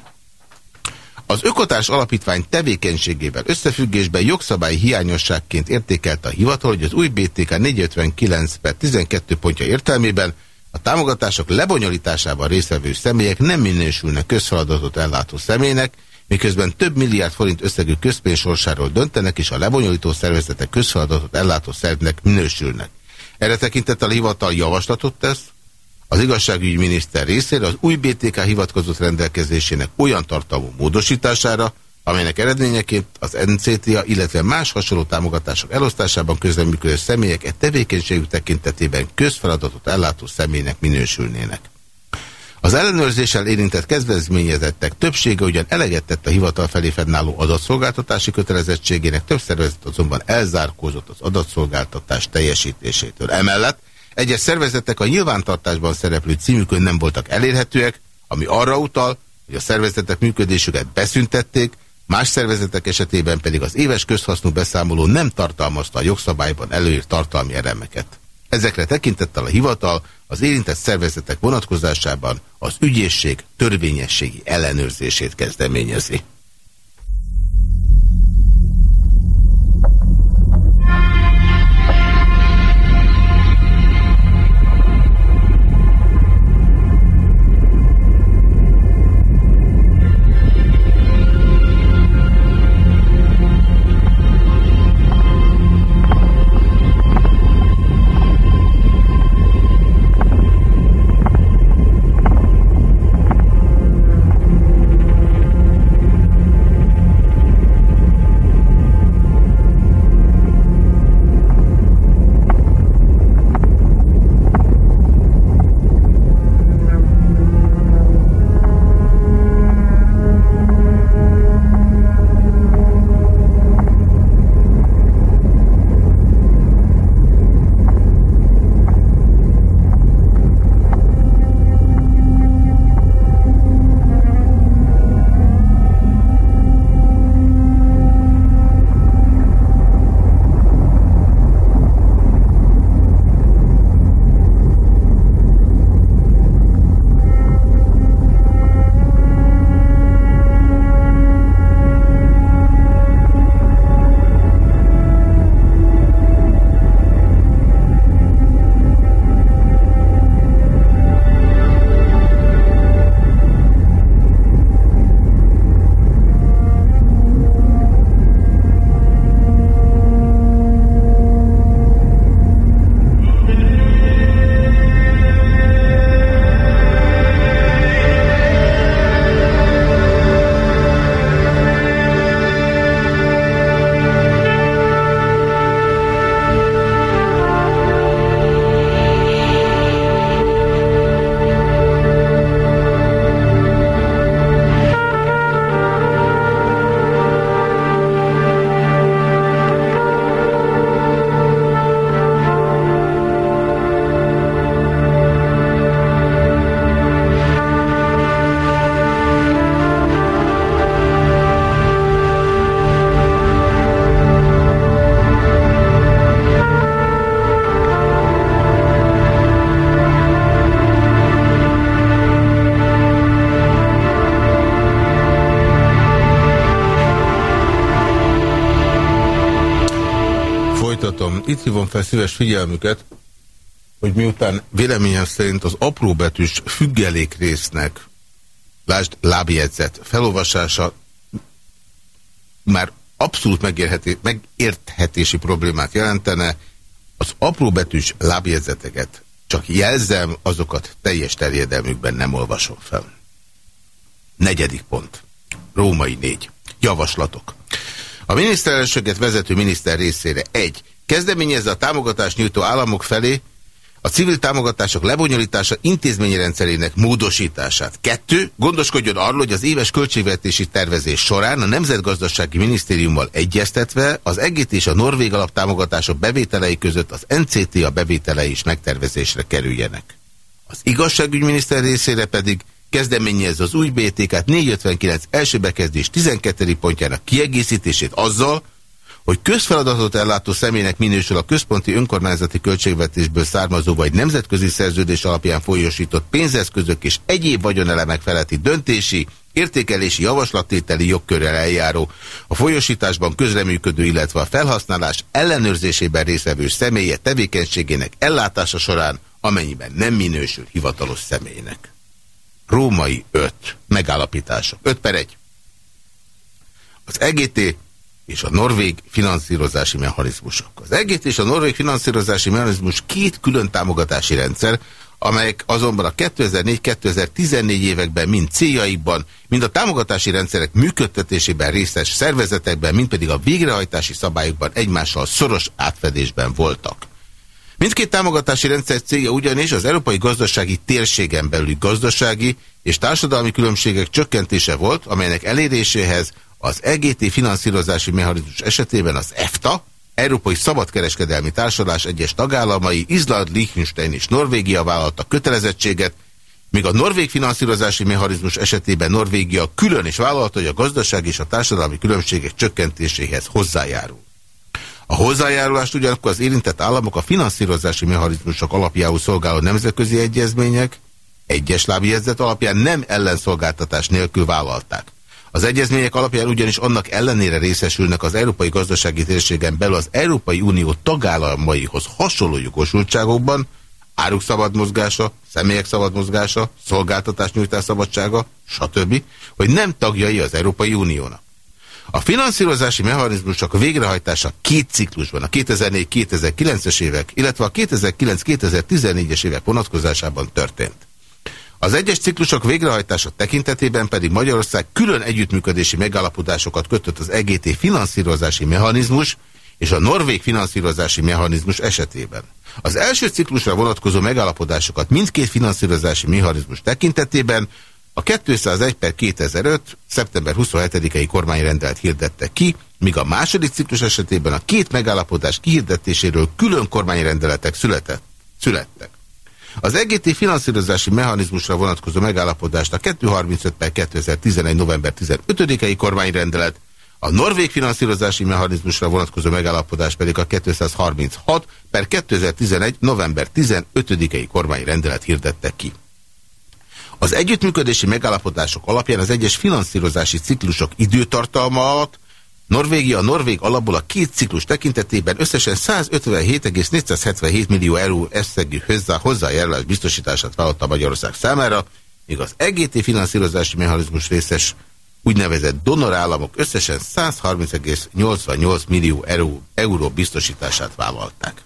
Speaker 2: Az Ökotárs Alapítvány tevékenységével összefüggésben jogszabályi hiányosságként értékelte a hivatal, hogy az új BTK 459 per 12 pontja értelmében a támogatások lebonyolításában résztvevő személyek nem minősülnek közfeladatot ellátó személynek, miközben több milliárd forint összegű közpénz sorsáról döntenek, és a lebonyolító szervezetek közfeladatot ellátó szervnek minősülnek. Erre tekintettel a hivatal javaslatot tesz, az igazságügyi miniszter részére az új BTK hivatkozott rendelkezésének olyan tartalmú módosítására, amelynek eredményeként az NCTA, illetve más hasonló támogatások elosztásában közleműködő személyek egy tevékenységük tekintetében közfeladatot ellátó személynek minősülnének. Az ellenőrzéssel érintett kezdvezményezettek többsége ugyan eleget tett a hivatal felé fennálló adatszolgáltatási kötelezettségének, több szervezet azonban elzárkózott az adatszolgáltatás teljesítésétől. Emellett egyes szervezetek a nyilvántartásban szereplő címükön nem voltak elérhetőek, ami arra utal, hogy a szervezetek működésüket beszüntették, más szervezetek esetében pedig az éves közhasznú beszámoló nem tartalmazta a jogszabályban előírt tartalmi elemeket. Ezekre tekintettel a hivatal az érintett szervezetek vonatkozásában az ügyészség törvényességi ellenőrzését kezdeményezi. Hívom fel szíves figyelmüket, hogy miután véleményem szerint az apróbetűs függelék résznek, lásd lábjegyzet, felolvasása már abszolút megérthetési problémát jelentene, az apróbetűs lábjegyzeteket csak jelzem, azokat teljes terjedelmükben nem olvasom fel. Negyedik pont. Római négy. Javaslatok. A miniszterelnököket vezető miniszter részére egy Kezdeményezze a támogatást nyújtó államok felé a civil támogatások lebonyolítása intézményi rendszerének módosítását. Kettő, gondoskodjon arról, hogy az éves költségvetési tervezés során a Nemzetgazdasági Minisztériummal egyeztetve az EGT és a Norvég alaptámogatások bevételei között az NCT a bevételei is megtervezésre kerüljenek. Az igazságügyminiszter részére pedig kezdeményezze az új BTK-t 459 első bekezdés 12. pontjának kiegészítését azzal, hogy közfeladatot ellátó személynek minősül a központi önkormányzati költségvetésből származó vagy nemzetközi szerződés alapján folyosított pénzeszközök és egyéb vagyonelemek feletti döntési, értékelési javaslattételi jogkörrel eljáró, a folyosításban közreműködő, illetve a felhasználás ellenőrzésében részvevő személye tevékenységének ellátása során, amennyiben nem minősül hivatalos személynek. Római 5. Megállapítások. 5 per 1. Az EGT és a norvég finanszírozási mechanizmusok. Az EGT és a norvég finanszírozási mechanizmus két külön támogatási rendszer, amelyek azonban a 2004-2014 években mind céljaikban, mind a támogatási rendszerek működtetésében részes szervezetekben, mind pedig a végrehajtási szabályokban egymással szoros átfedésben voltak. Mindkét támogatási rendszer célja ugyanis az európai gazdasági térségen belüli gazdasági és társadalmi különbségek csökkentése volt, amelynek eléréséhez az EGT finanszírozási mechanizmus esetében az EFTA, Európai Szabadkereskedelmi Társadalás egyes tagállamai, Izland, Liechtenstein és Norvégia vállaltak kötelezettséget, míg a norvég finanszírozási mechanizmus esetében Norvégia külön is vállalta, hogy a gazdaság és a társadalmi különbségek csökkentéséhez hozzájárul. A hozzájárulást ugyanakkor az érintett államok a finanszírozási mechanizmusok alapjául szolgáló nemzetközi egyezmények egyes lábjegyzet alapján nem ellenszolgáltatás nélkül vállalták. Az egyezmények alapján ugyanis annak ellenére részesülnek az európai gazdasági térségen belül az Európai Unió tagállamaihoz hasonló jogosultságokban, áruk szabad mozgása, személyek szabad mozgása, szolgáltatás nyújtás szabadsága, stb., hogy nem tagjai az Európai Uniónak. A finanszírozási mechanizmusok végrehajtása két ciklusban, a 2004-2009-es évek, illetve a 2009-2014-es évek vonatkozásában történt. Az egyes ciklusok végrehajtása tekintetében pedig Magyarország külön együttműködési megállapodásokat kötött az EGT finanszírozási mechanizmus és a Norvég finanszírozási mechanizmus esetében. Az első ciklusra vonatkozó megállapodásokat mindkét finanszírozási mechanizmus tekintetében a 201 per 2005. szeptember 27-i kormányrendelt hirdette ki, míg a második ciklus esetében a két megállapodás kihirdetéséről külön kormányrendeletek született, születtek. Az EGT finanszírozási mechanizmusra vonatkozó megállapodást a 235 per 2011. november 15-i kormányrendelet, a norvég finanszírozási mechanizmusra vonatkozó megállapodás pedig a 236 per 2011. november 15-i kormányrendelet hirdette ki. Az együttműködési megállapodások alapján az egyes finanszírozási ciklusok időtartalma alatt Norvégia a norvég alapból a két ciklus tekintetében összesen 157,477 millió euró összegű hozzá, hozzájárulás biztosítását vállalta Magyarország számára, míg az EGT finanszírozási mechanizmus részes úgynevezett donorállamok összesen 130,88 millió euró, euró biztosítását vállalták.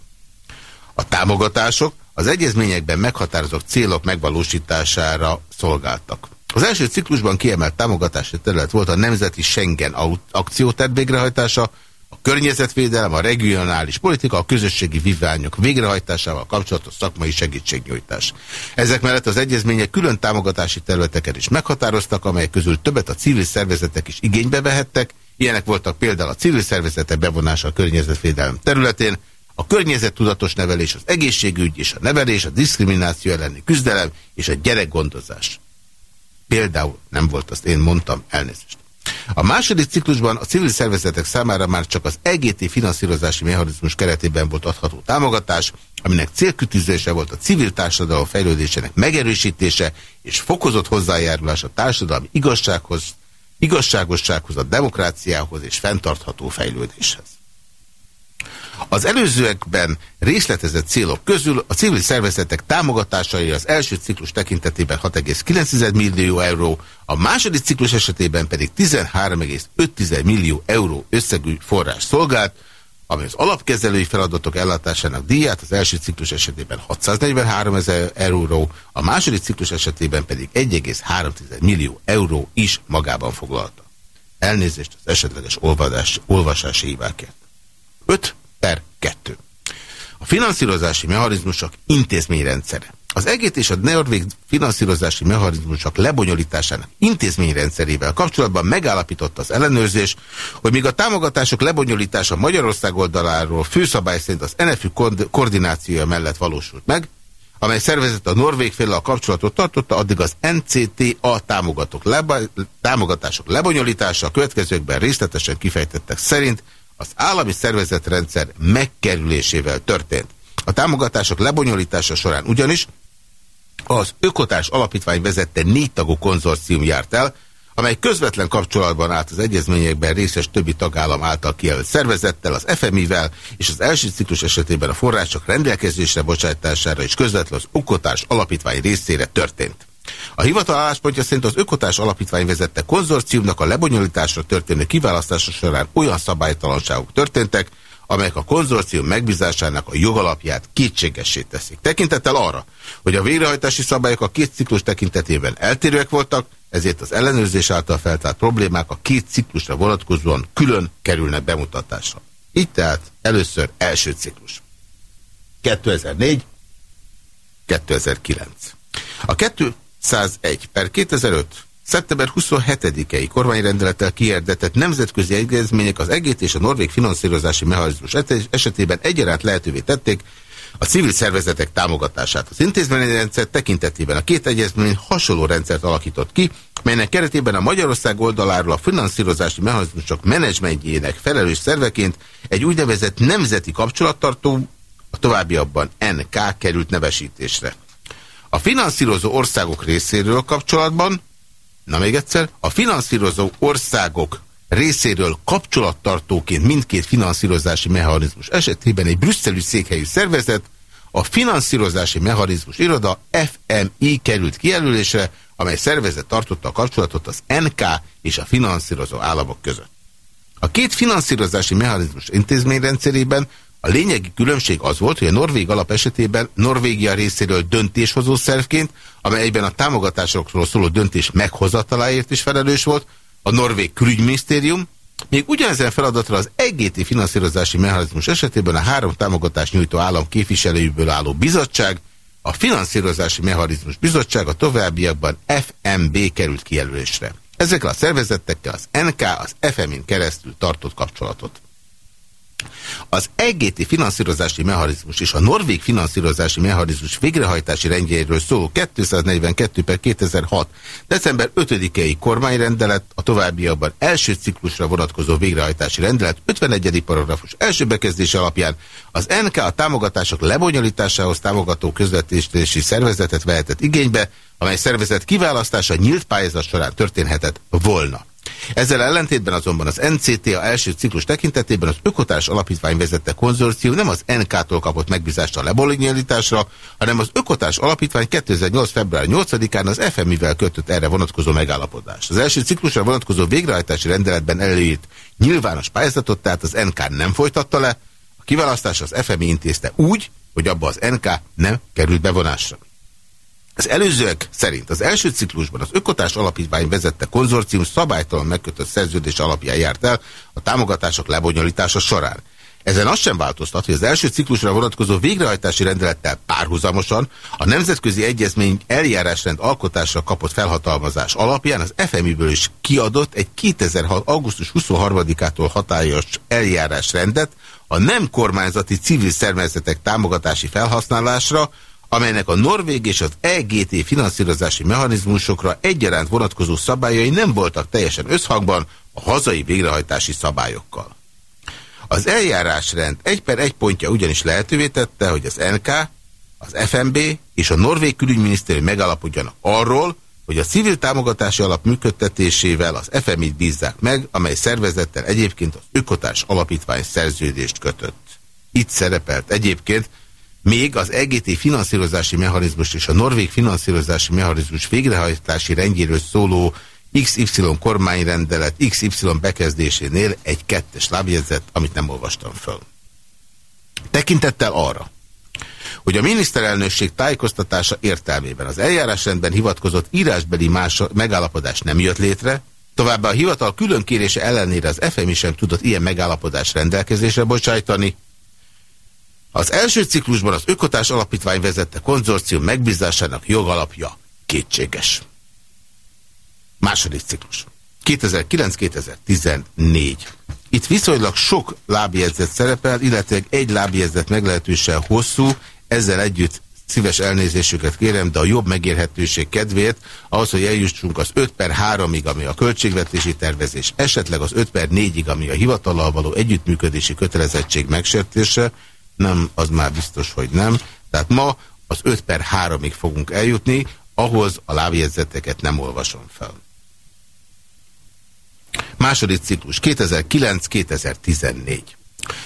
Speaker 2: A támogatások az egyezményekben meghatározott célok megvalósítására szolgáltak. Az első ciklusban kiemelt támogatási terület volt a Nemzeti Schengen akcióterv végrehajtása, a környezetvédelem, a regionális politika, a közösségi viványok végrehajtásával kapcsolatos szakmai segítségnyújtás. Ezek mellett az egyezmények külön támogatási területeket is meghatároztak, amelyek közül többet a civil szervezetek is igénybe vehettek. Ilyenek voltak például a civil szervezetek bevonása a környezetvédelem területén, a környezettudatos nevelés, az egészségügy és a nevelés, a diszkrimináció elleni küzdelem és a gyerekgondozás. Például nem volt, azt én mondtam, elnézést. A második ciklusban a civil szervezetek számára már csak az EGT finanszírozási mechanizmus keretében volt adható támogatás, aminek célkütűzése volt a civil társadalom fejlődésének megerősítése és fokozott hozzájárulás a társadalmi igazsághoz, igazságossághoz, a demokráciához és fenntartható fejlődéshez. Az előzőekben részletezett célok közül a civil szervezetek támogatásai az első ciklus tekintetében 6,9 millió euró, a második ciklus esetében pedig 13,5 millió euró összegű forrás szolgált, ami az alapkezelői feladatok ellátásának díját az első ciklus esetében 643 ezer euró, a második ciklus esetében pedig 1,3 millió euró is magában foglalta. Elnézést az esetleges olvadás, olvasási hibákért. 5 2. A finanszírozási mechanizmusok intézményrendszere. Az EGT és a Norvég finanszírozási mechanizmusok lebonyolításának intézményrendszerével kapcsolatban megállapította az ellenőrzés, hogy míg a támogatások lebonyolítása Magyarország oldaláról főszabály szerint az NFÜ koordinációja mellett valósult meg, amely szervezet a Norvég a kapcsolatot tartotta, addig az NCTA támogatók leba, támogatások lebonyolítása a következőkben részletesen kifejtettek szerint az állami szervezetrendszer megkerülésével történt. A támogatások lebonyolítása során ugyanis az Ökotárs Alapítvány vezette négy tagú konzorcium járt el, amely közvetlen kapcsolatban állt az egyezményekben részes többi tagállam által kijelölt szervezettel, az FMI-vel, és az első ciklus esetében a források rendelkezésre bocsátására és közvetlen az Ökotárs Alapítvány részére történt. A hivatal álláspontja szerint az Ökotárs Alapítvány vezette konzorciumnak a lebonyolításra történő kiválasztása során olyan szabálytalanságok történtek, amelyek a konzorcium megbízásának a jogalapját kétségessé teszik. Tekintettel arra, hogy a végrehajtási szabályok a két ciklus tekintetében eltérőek voltak, ezért az ellenőrzés által feltárt problémák a két ciklusra vonatkozóan külön kerülnek bemutatásra. Így tehát először első ciklus. 2004, 2009. A 201 per 2005 szeptember 27-i kormányrendelettel kierdetett nemzetközi egyezmények az EGT és a Norvég finanszírozási mechanizmus esetében egyaránt lehetővé tették a civil szervezetek támogatását. Az intézményi rendszer tekintetében a két egyezmény hasonló rendszert alakított ki, melynek keretében a Magyarország oldaláról a finanszírozási mechanizmusok menedzsmentjének felelős szerveként egy úgynevezett nemzeti kapcsolattartó, a továbbiakban NK került nevesítésre. A finanszírozó országok részéről kapcsolatban, na még egyszer, a finanszírozó országok részéről kapcsolattartóként mindkét finanszírozási mechanizmus esetében egy brüsszeli székhelyű szervezet, a finanszírozási mechanizmus iroda FMI került kijelölésre, amely szervezet tartotta a kapcsolatot az NK és a finanszírozó államok között. A két finanszírozási mechanizmus intézményrendszerében a lényegi különbség az volt, hogy a Norvég alap esetében Norvégia részéről döntéshozó szervként, amely egyben a támogatásokról szóló döntés meghozataláért is felelős volt, a Norvég külügyminisztérium, még ugyanezen feladatra az EGT finanszírozási mechanizmus esetében a három támogatást nyújtó állam képviselőjéből álló bizottság, a finanszírozási mechanizmus bizottság a továbbiakban FMB került kijelölésre. Ezekkel a szervezetekkel az NK az FMI-n keresztül tartott kapcsolatot. Az EGT finanszírozási mechanizmus és a Norvég finanszírozási mechanizmus végrehajtási rendjéről szóló 242 per 2006. december 5-i kormányrendelet a továbbiakban első ciklusra vonatkozó végrehajtási rendelet 51. paragrafus első bekezdése alapján az NK a támogatások lebonyolításához támogató közvetési szervezetet vehetett igénybe, amely szervezet kiválasztása nyílt pályázat során történhetett volna. Ezzel ellentétben azonban az NCTA első ciklus tekintetében az Ökotárs Alapítvány vezette konzorcium nem az NK-tól kapott megbízást a lebonyolításra, hanem az Ökotárs Alapítvány 2008. február 8-án az FMI-vel kötött erre vonatkozó megállapodást. Az első ciklusra vonatkozó végrehajtási rendeletben előírt nyilvános pályázatot, tehát az NK nem folytatta le, a kiválasztás az FMI intézte úgy, hogy abba az NK nem került bevonásra. Az előzőek szerint az első ciklusban az Ökotás Alapítvány vezette konzorcium szabálytalan megkötött szerződés alapján járt el a támogatások lebonyolítása során. Ezen azt sem változtat, hogy az első ciklusra vonatkozó végrehajtási rendelettel párhuzamosan a Nemzetközi Egyezmény eljárásrend alkotásra kapott felhatalmazás alapján az FMI-ből is kiadott egy 2006. augusztus 23-ától hatályos eljárásrendet a nem kormányzati civil szervezetek támogatási felhasználásra, amelynek a Norvég és az EGT finanszírozási mechanizmusokra egyaránt vonatkozó szabályai nem voltak teljesen összhangban a hazai végrehajtási szabályokkal. Az eljárásrend egy per egy pontja ugyanis lehetővé tette, hogy az NK, az FMB és a Norvég külügyminisztérium megállapodjanak arról, hogy a civil támogatási alap működtetésével az FMI-t bízzák meg, amely szervezettel egyébként az Ökotárs Alapítvány szerződést kötött. Itt szerepelt egyébként még az EGT finanszírozási mechanizmus és a Norvég finanszírozási mechanizmus végrehajtási rendjéről szóló XY kormányrendelet XY bekezdésénél egy kettes lábjegyzet, amit nem olvastam föl. Tekintettel arra, hogy a miniszterelnökség tájékoztatása értelmében az eljárásrendben hivatkozott írásbeli más megállapodás nem jött létre, továbbá a hivatal külön kérése ellenére az FMI sem tudott ilyen megállapodás rendelkezésre bocsájtani, az első ciklusban az Ökotás Alapítvány vezette konzorcium megbízásának jogalapja kétséges. Második ciklus. 2009-2014. Itt viszonylag sok lábjegyzet szerepel, illetve egy lábjegyzet meglehetősen hosszú, ezzel együtt szíves elnézésüket kérem, de a jobb megérhetőség kedvéért, ahhoz, hogy eljussunk az 5 per 3-ig, ami a költségvetési tervezés, esetleg az 5 per 4-ig, ami a hivatallal való együttműködési kötelezettség megsértése, nem, az már biztos, hogy nem. Tehát ma az 5 per 3-ig fogunk eljutni, ahhoz a lábjegyzeteket nem olvasom fel. Második ciklus 2009-2014.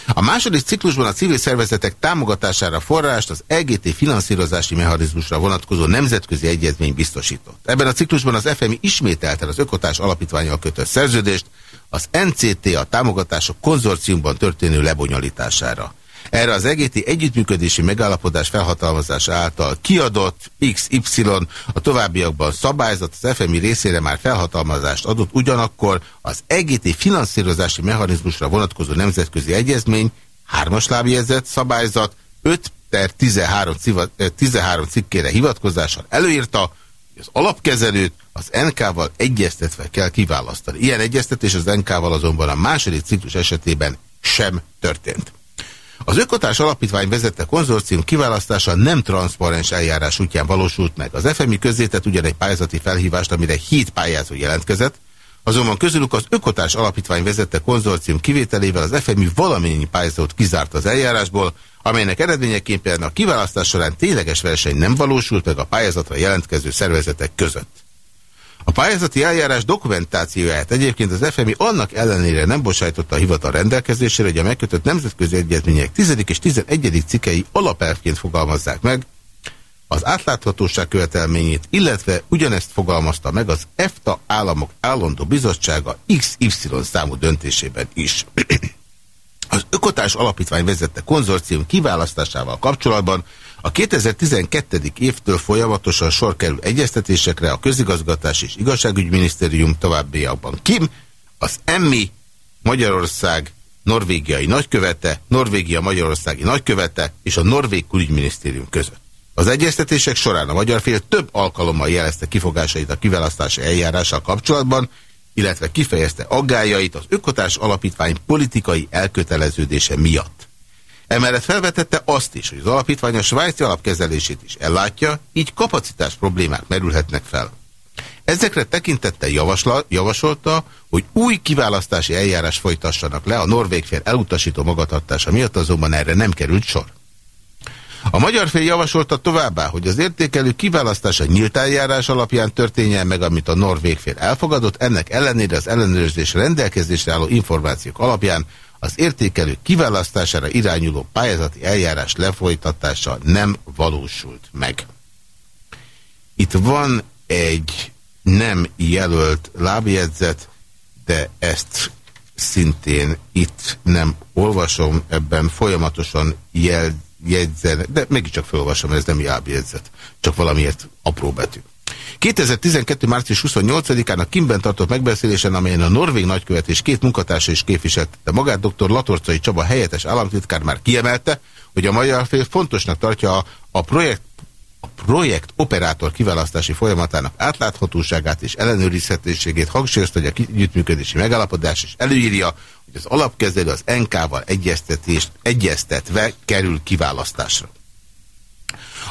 Speaker 2: A második ciklusban a civil szervezetek támogatására forrást az EGT finanszírozási mechanizmusra vonatkozó nemzetközi egyezmény biztosított. Ebben a ciklusban az FMI ismételten az Ökotás alapítványal kötött szerződést az NCT a támogatások konzorciumban történő lebonyolítására. Erre az EGT együttműködési megállapodás felhatalmazása által kiadott XY a továbbiakban szabályzat az FMI részére már felhatalmazást adott, ugyanakkor az EGT finanszírozási mechanizmusra vonatkozó nemzetközi egyezmény, hármas lábjegyzet szabályzat, 5 per 13, 13 cikkére hivatkozással előírta, hogy az alapkezelőt az NK-val egyeztetve kell kiválasztani. Ilyen egyeztetés az NK-val azonban a második ciklus esetében sem történt. Az Ökotárs Alapítvány vezette konzorcium kiválasztása nem transzparens eljárás útján valósult meg. Az FMI közzétett ugyan egy pályázati felhívást, amire hét pályázó jelentkezett, azonban közülük az Ökotárs Alapítvány vezette konzorcium kivételével az FMI valamennyi pályázót kizárt az eljárásból, amelynek eredményeképpen a kiválasztás során tényleges verseny nem valósult meg a pályázatra jelentkező szervezetek között. A pályázati eljárás dokumentációját egyébként az FMI annak ellenére nem bocsájtotta a hivatal rendelkezésére, hogy a megkötött nemzetközi egyezmények 10. és 11. cikkei alapelvként fogalmazzák meg az átláthatóság követelményét, illetve ugyanezt fogalmazta meg az EFTA államok állandó bizottsága XY számú döntésében is. Az Ökotás Alapítvány vezette konzorcium kiválasztásával kapcsolatban a 2012. évtől folyamatosan sor kerül egyeztetésekre a közigazgatás és igazságügyminisztérium továbbiakban. Kim, az EMMI, Magyarország norvégiai nagykövete, Norvégia magyarországi nagykövete és a Norvég külügyminisztérium között. Az egyeztetések során a magyar fél több alkalommal jelezte kifogásait a kiválasztási eljárással kapcsolatban, illetve kifejezte aggájait az Ökotás Alapítvány politikai elköteleződése miatt. Emellett felvetette azt is, hogy az alapítvány a svájci alapkezelését is ellátja, így kapacitás problémák merülhetnek fel. Ezekre tekintette javasla, javasolta, hogy új kiválasztási eljárás folytassanak le a norvég fél elutasító magatartása miatt, azonban erre nem került sor. A magyar fél javasolta továbbá, hogy az értékelő kiválasztása nyílt eljárás alapján történjen meg, amit a norvég fél elfogadott, ennek ellenére az ellenőrzés rendelkezésre álló információk alapján az értékelő kiválasztására irányuló pályázati eljárás lefolytatása nem valósult meg. Itt van egy nem jelölt lábjegyzet, de ezt szintén itt nem olvasom, ebben folyamatosan jel, jegyzenek, de mégiscsak felolvasom, ez nem lábjegyzet, csak valamiért apró betű. 2012. március 28-án a Kimben tartott megbeszélésen, amelyen a Norvég nagykövet és két munkatársa is képviselte magát, dr. Latorcai Csaba helyettes államtitkár már kiemelte, hogy a magyar fél fontosnak tartja a, a projekt a projekt operátor kiválasztási folyamatának átláthatóságát és ellenőrizhetőségét hangsúlyozta, hogy a együttműködési megállapodás is előírja, hogy az alapkezelő az NK-val egyeztetést egyeztetve kerül kiválasztásra.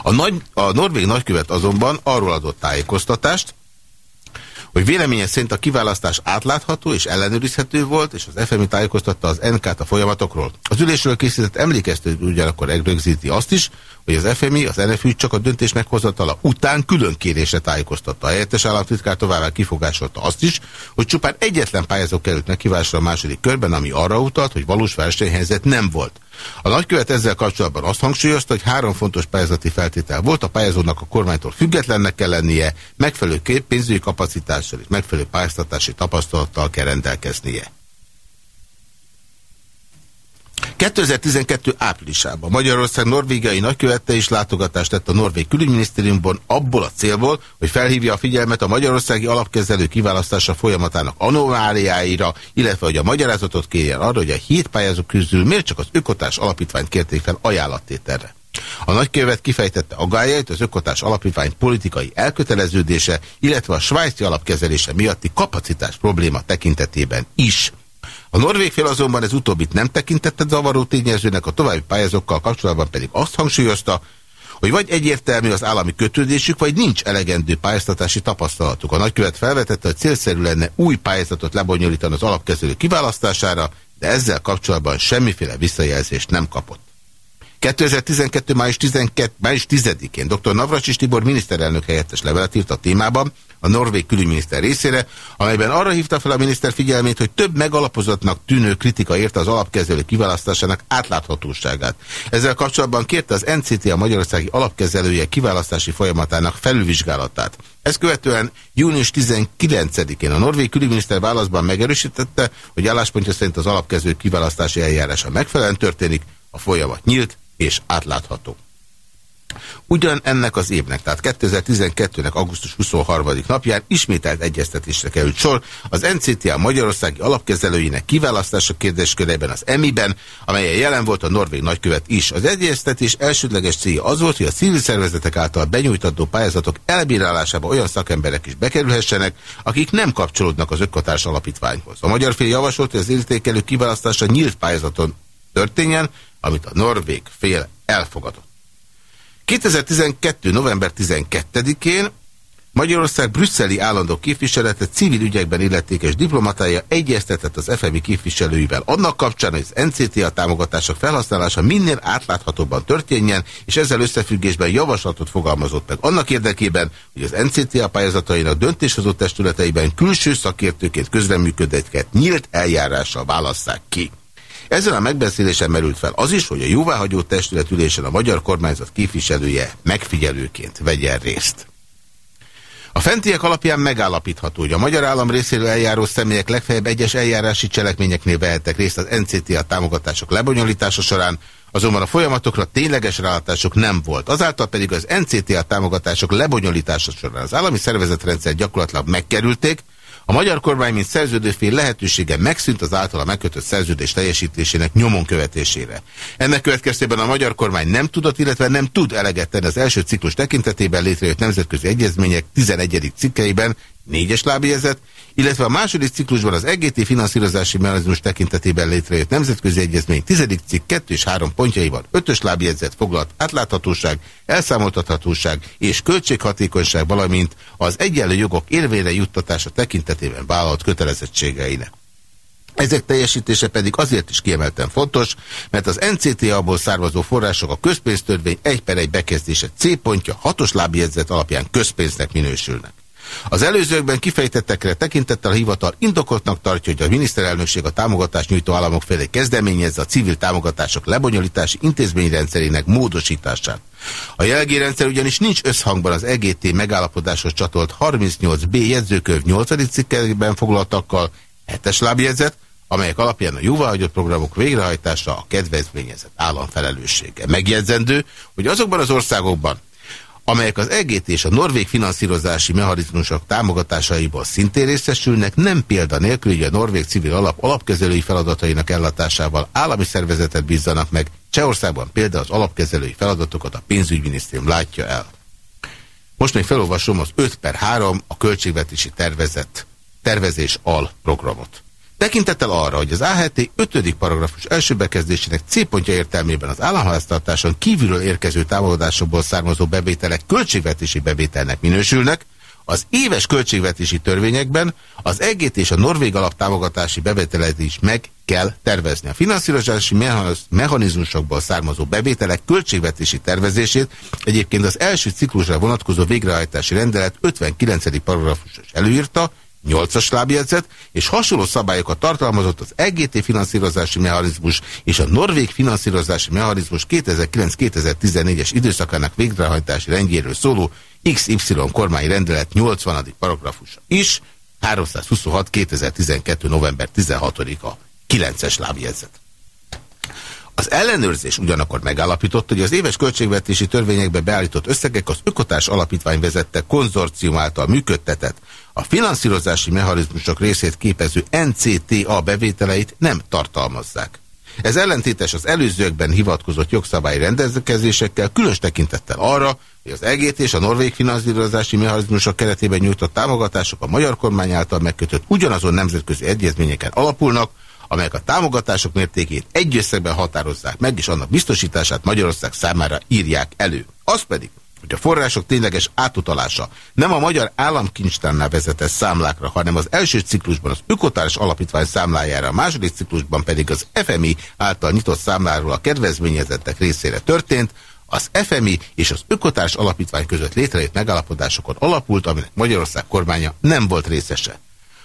Speaker 2: A, nagy, a norvég nagykövet azonban arról adott tájékoztatást, hogy véleménye szerint a kiválasztás átlátható és ellenőrizhető volt, és az FMI tájékoztatta az NK-t a folyamatokról. Az ülésről készített emlékeztető ugyanakkor rögzíti azt is, hogy az FMI, az NFÜ csak a döntés meghozatala után külön kérésre tájékoztatta. A helyettes államtitkár továbbá kifogásolta azt is, hogy csupán egyetlen pályázó került megkívásra a második körben, ami arra utalt, hogy valós versenyhelyzet nem volt. A nagykövet ezzel kapcsolatban azt hangsúlyozta, hogy három fontos pályázati feltétel volt. A pályázónak a kormánytól függetlennek kell lennie, megfelelő pénzügyi kapacitással és megfelelő pályáztatási tapasztalattal kell rendelkeznie. 2012. áprilisában Magyarország norvégiai nagykövette is látogatást tett a norvég külügyminisztériumban abból a célból, hogy felhívja a figyelmet a magyarországi alapkezelő kiválasztása folyamatának anomáliáira, illetve hogy a magyarázatot kérjen arra, hogy a hét pályázók közül miért csak az ökotás alapítványt kérték fel ajánlattételre. A nagykövet kifejtette agályait az ökotás alapítvány politikai elköteleződése, illetve a svájci alapkezelése miatti kapacitás probléma tekintetében is. A norvég fél azonban ez utóbbit nem tekintette zavaró tényezőnek, a további pályázókkal kapcsolatban pedig azt hangsúlyozta, hogy vagy egyértelmű az állami kötődésük, vagy nincs elegendő pályáztatási tapasztalatuk. A nagykövet felvetette, hogy célszerű lenne új pályázatot lebonyolítani az alapkezelő kiválasztására, de ezzel kapcsolatban semmiféle visszajelzést nem kapott. 2012. május, 12, május 10-én dr. Navracsis Tibor miniszterelnök helyettes levelet írt a témában a norvég külügyminiszter részére, amelyben arra hívta fel a miniszter figyelmét, hogy több megalapozottnak tűnő kritika érte az alapkezelő kiválasztásának átláthatóságát. Ezzel kapcsolatban kérte az NCT a Magyarországi alapkezelője kiválasztási folyamatának felülvizsgálatát. Ezt követően június 19-én a norvég külügyminiszter válaszban megerősítette, hogy álláspontja szerint az alapkező kiválasztási eljárása megfelelően történik, a folyamat nyílt, és átlátható. Ugyan ennek az évnek, tehát 2012-nek augusztus 23. napján ismételt egyeztetésre került sor az NCTA Magyarországi alapkezelőinek kiválasztása kérdéskörében az EMI-ben, amelyen jelen volt a norvég nagykövet is. Az egyeztetés elsődleges célja az volt, hogy a civil szervezetek által benyújtató pályázatok elbírálásába olyan szakemberek is bekerülhessenek, akik nem kapcsolódnak az ökkatárs alapítványhoz. A magyar fél javasolt, hogy az értékelő kiválasztása nyílt pályázaton történjen, amit a norvég fél elfogadott. 2012. november 12-én Magyarország brüsszeli állandó képviselete civil ügyekben illetékes diplomatája egyeztetett az FMI képviselőivel annak kapcsán, hogy az NCTA támogatások felhasználása minél átláthatóbban történjen, és ezzel összefüggésben javaslatot fogalmazott meg annak érdekében, hogy az NCTA pályázatainak döntéshozó testületeiben külső szakértőként közreműködőket nyílt eljárással válasszák ki. Ezen a megbeszélésen merült fel az is, hogy a jóváhagyó testületülésen a magyar kormányzat képviselője megfigyelőként vegyen részt. A fentiek alapján megállapítható, hogy a magyar állam részéről eljáró személyek legfeljebb egyes eljárási cselekményeknél vehettek részt az NCTA támogatások lebonyolítása során, azonban a folyamatokra tényleges rálátások nem volt. Azáltal pedig az NCTA támogatások lebonyolítása során az állami szervezetrendszer gyakorlatilag megkerülték, a magyar kormány, mint szerződőfél lehetősége megszűnt az általa megkötött szerződés teljesítésének nyomon követésére. Ennek következtében a magyar kormány nem tudott, illetve nem tud eleget tenni az első ciklus tekintetében létrejött nemzetközi egyezmények 11. cikkeiben, négyes lábjegyzet, illetve a második ciklusban az EGT finanszírozási mechanizmus tekintetében létrejött nemzetközi egyezmény 10. cikk 2 és 3 pontjaival 5-ös lábjegyzet foglalt átláthatóság, elszámoltathatóság és költséghatékonyság, valamint az egyenlő jogok érvényre juttatása tekintetében vállalt kötelezettségeinek. Ezek teljesítése pedig azért is kiemelten fontos, mert az NCTA-ból származó források a közpénztörvény 1 per 1 bekezdése C pontja hatos lábjegyzet alapján közpénznek minősülnek. Az előzőkben kifejtettekre tekintettel a hivatal indokoltnak tartja, hogy a miniszterelnökség a támogatást nyújtó államok felé kezdeményezze a civil támogatások lebonyolítási intézményrendszerének módosítását. A jelgi rendszer ugyanis nincs összhangban az EGT megállapodáshoz csatolt 38B jegyzőkönyv 8. cikkében foglaltakkal, 7-es lábjegyzet, amelyek alapján a jóváhagyott programok végrehajtása a kedvezményezett állam felelőssége. Megjegyzendő, hogy azokban az országokban, amelyek az EGT és a norvég finanszírozási mechanizmusok támogatásaiból szintén részesülnek, nem példa nélkül, hogy a norvég civil alap alapkezelői feladatainak ellátásával állami szervezetet bízzanak meg, Csehországban például az alapkezelői feladatokat a pénzügyminisztérium látja el. Most még felolvasom az 5 per 3 a költségvetési tervezet, tervezés al programot. Tekintettel arra, hogy az AHT 5. paragrafus első bekezdésének C pontja értelmében az államháztartáson kívülről érkező támogatásokból származó bevételek költségvetési bevételnek minősülnek, az éves költségvetési törvényekben az EGT és a Norvég alaptámogatási bevételet is meg kell tervezni. A finanszírozási mechanizmusokból származó bevételek költségvetési tervezését egyébként az első ciklusra vonatkozó végrehajtási rendelet 59. paragrafusos előírta, 8-as lábjegyzet, és hasonló szabályokat tartalmazott az EGT finanszírozási mechanizmus és a Norvég finanszírozási mechanizmus 2009-2014-es időszakának végrehajtási rendjéről szóló XY kormányi rendelet 80. paragrafusa is, 326 2012. november 16-a 9-es lábjegyzet. Az ellenőrzés ugyanakkor megállapította, hogy az éves költségvetési törvényekbe beállított összegek az Ökotárs Alapítvány vezette konzorcium által működtetett, a finanszírozási mechanizmusok részét képező NCTA bevételeit nem tartalmazzák. Ez ellentétes az előzőkben hivatkozott jogszabályi rendelkezésekkel, különös tekintettel arra, hogy az EGT és a norvég finanszírozási mechanizmusok keretében nyújtott támogatások a magyar kormány által megkötött ugyanazon nemzetközi egyezményeken alapulnak, amelyek a támogatások mértékét egy határozzák meg, és annak biztosítását Magyarország számára írják elő. Az pedig, hogy a források tényleges átutalása nem a magyar államkincstárnál vezetett számlákra, hanem az első ciklusban az Ökotárs Alapítvány számlájára, a második ciklusban pedig az FMI által nyitott számláról a kedvezményezettek részére történt, az FMI és az Ökotárs Alapítvány között létrejött megállapodásokon alapult, aminek Magyarország kormánya nem volt részese.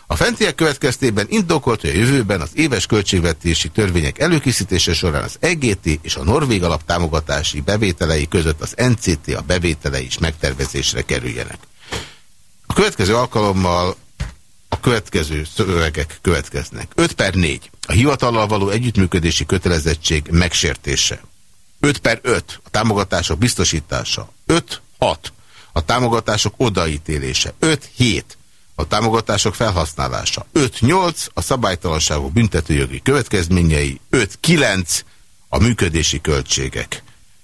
Speaker 2: A fentiek következtében indokolt, hogy a jövőben az éves költségvetési törvények előkészítése során az EGT és a Norvég alap támogatási bevételei között az NCT a bevételei is megtervezésre kerüljenek. A következő alkalommal a következő szövegek következnek. 5 per 4. A hivatallal való együttműködési kötelezettség megsértése. 5 per 5. A támogatások biztosítása. 5 6. A támogatások odaítélése. 5 7 a támogatások felhasználása. 5-8 a szabálytalanságok büntetőjogi következményei, 5-9 a működési költségek.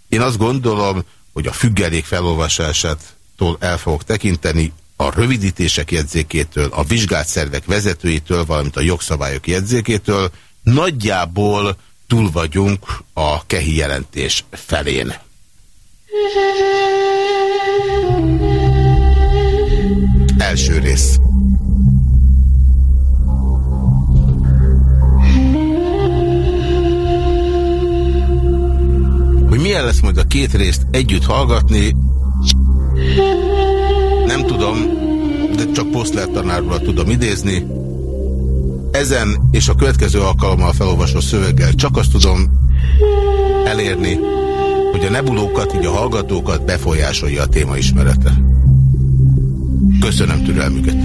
Speaker 2: Én azt gondolom, hogy a függelék felolvasásától el fogok tekinteni, a rövidítések jegyzékétől, a vizsgált szervek vezetőitől, valamint a jogszabályok jegyzékétől nagyjából túl vagyunk a kehi jelentés felén. Első rész. Hogy milyen lesz majd a két részt együtt hallgatni, nem tudom, de csak Poszler tanárról tudom idézni. Ezen és a következő alkalommal felolvasó szöveggel csak azt tudom elérni, hogy a nebulókat, így a hallgatókat befolyásolja a téma ismerete. Köszönöm türelmüket.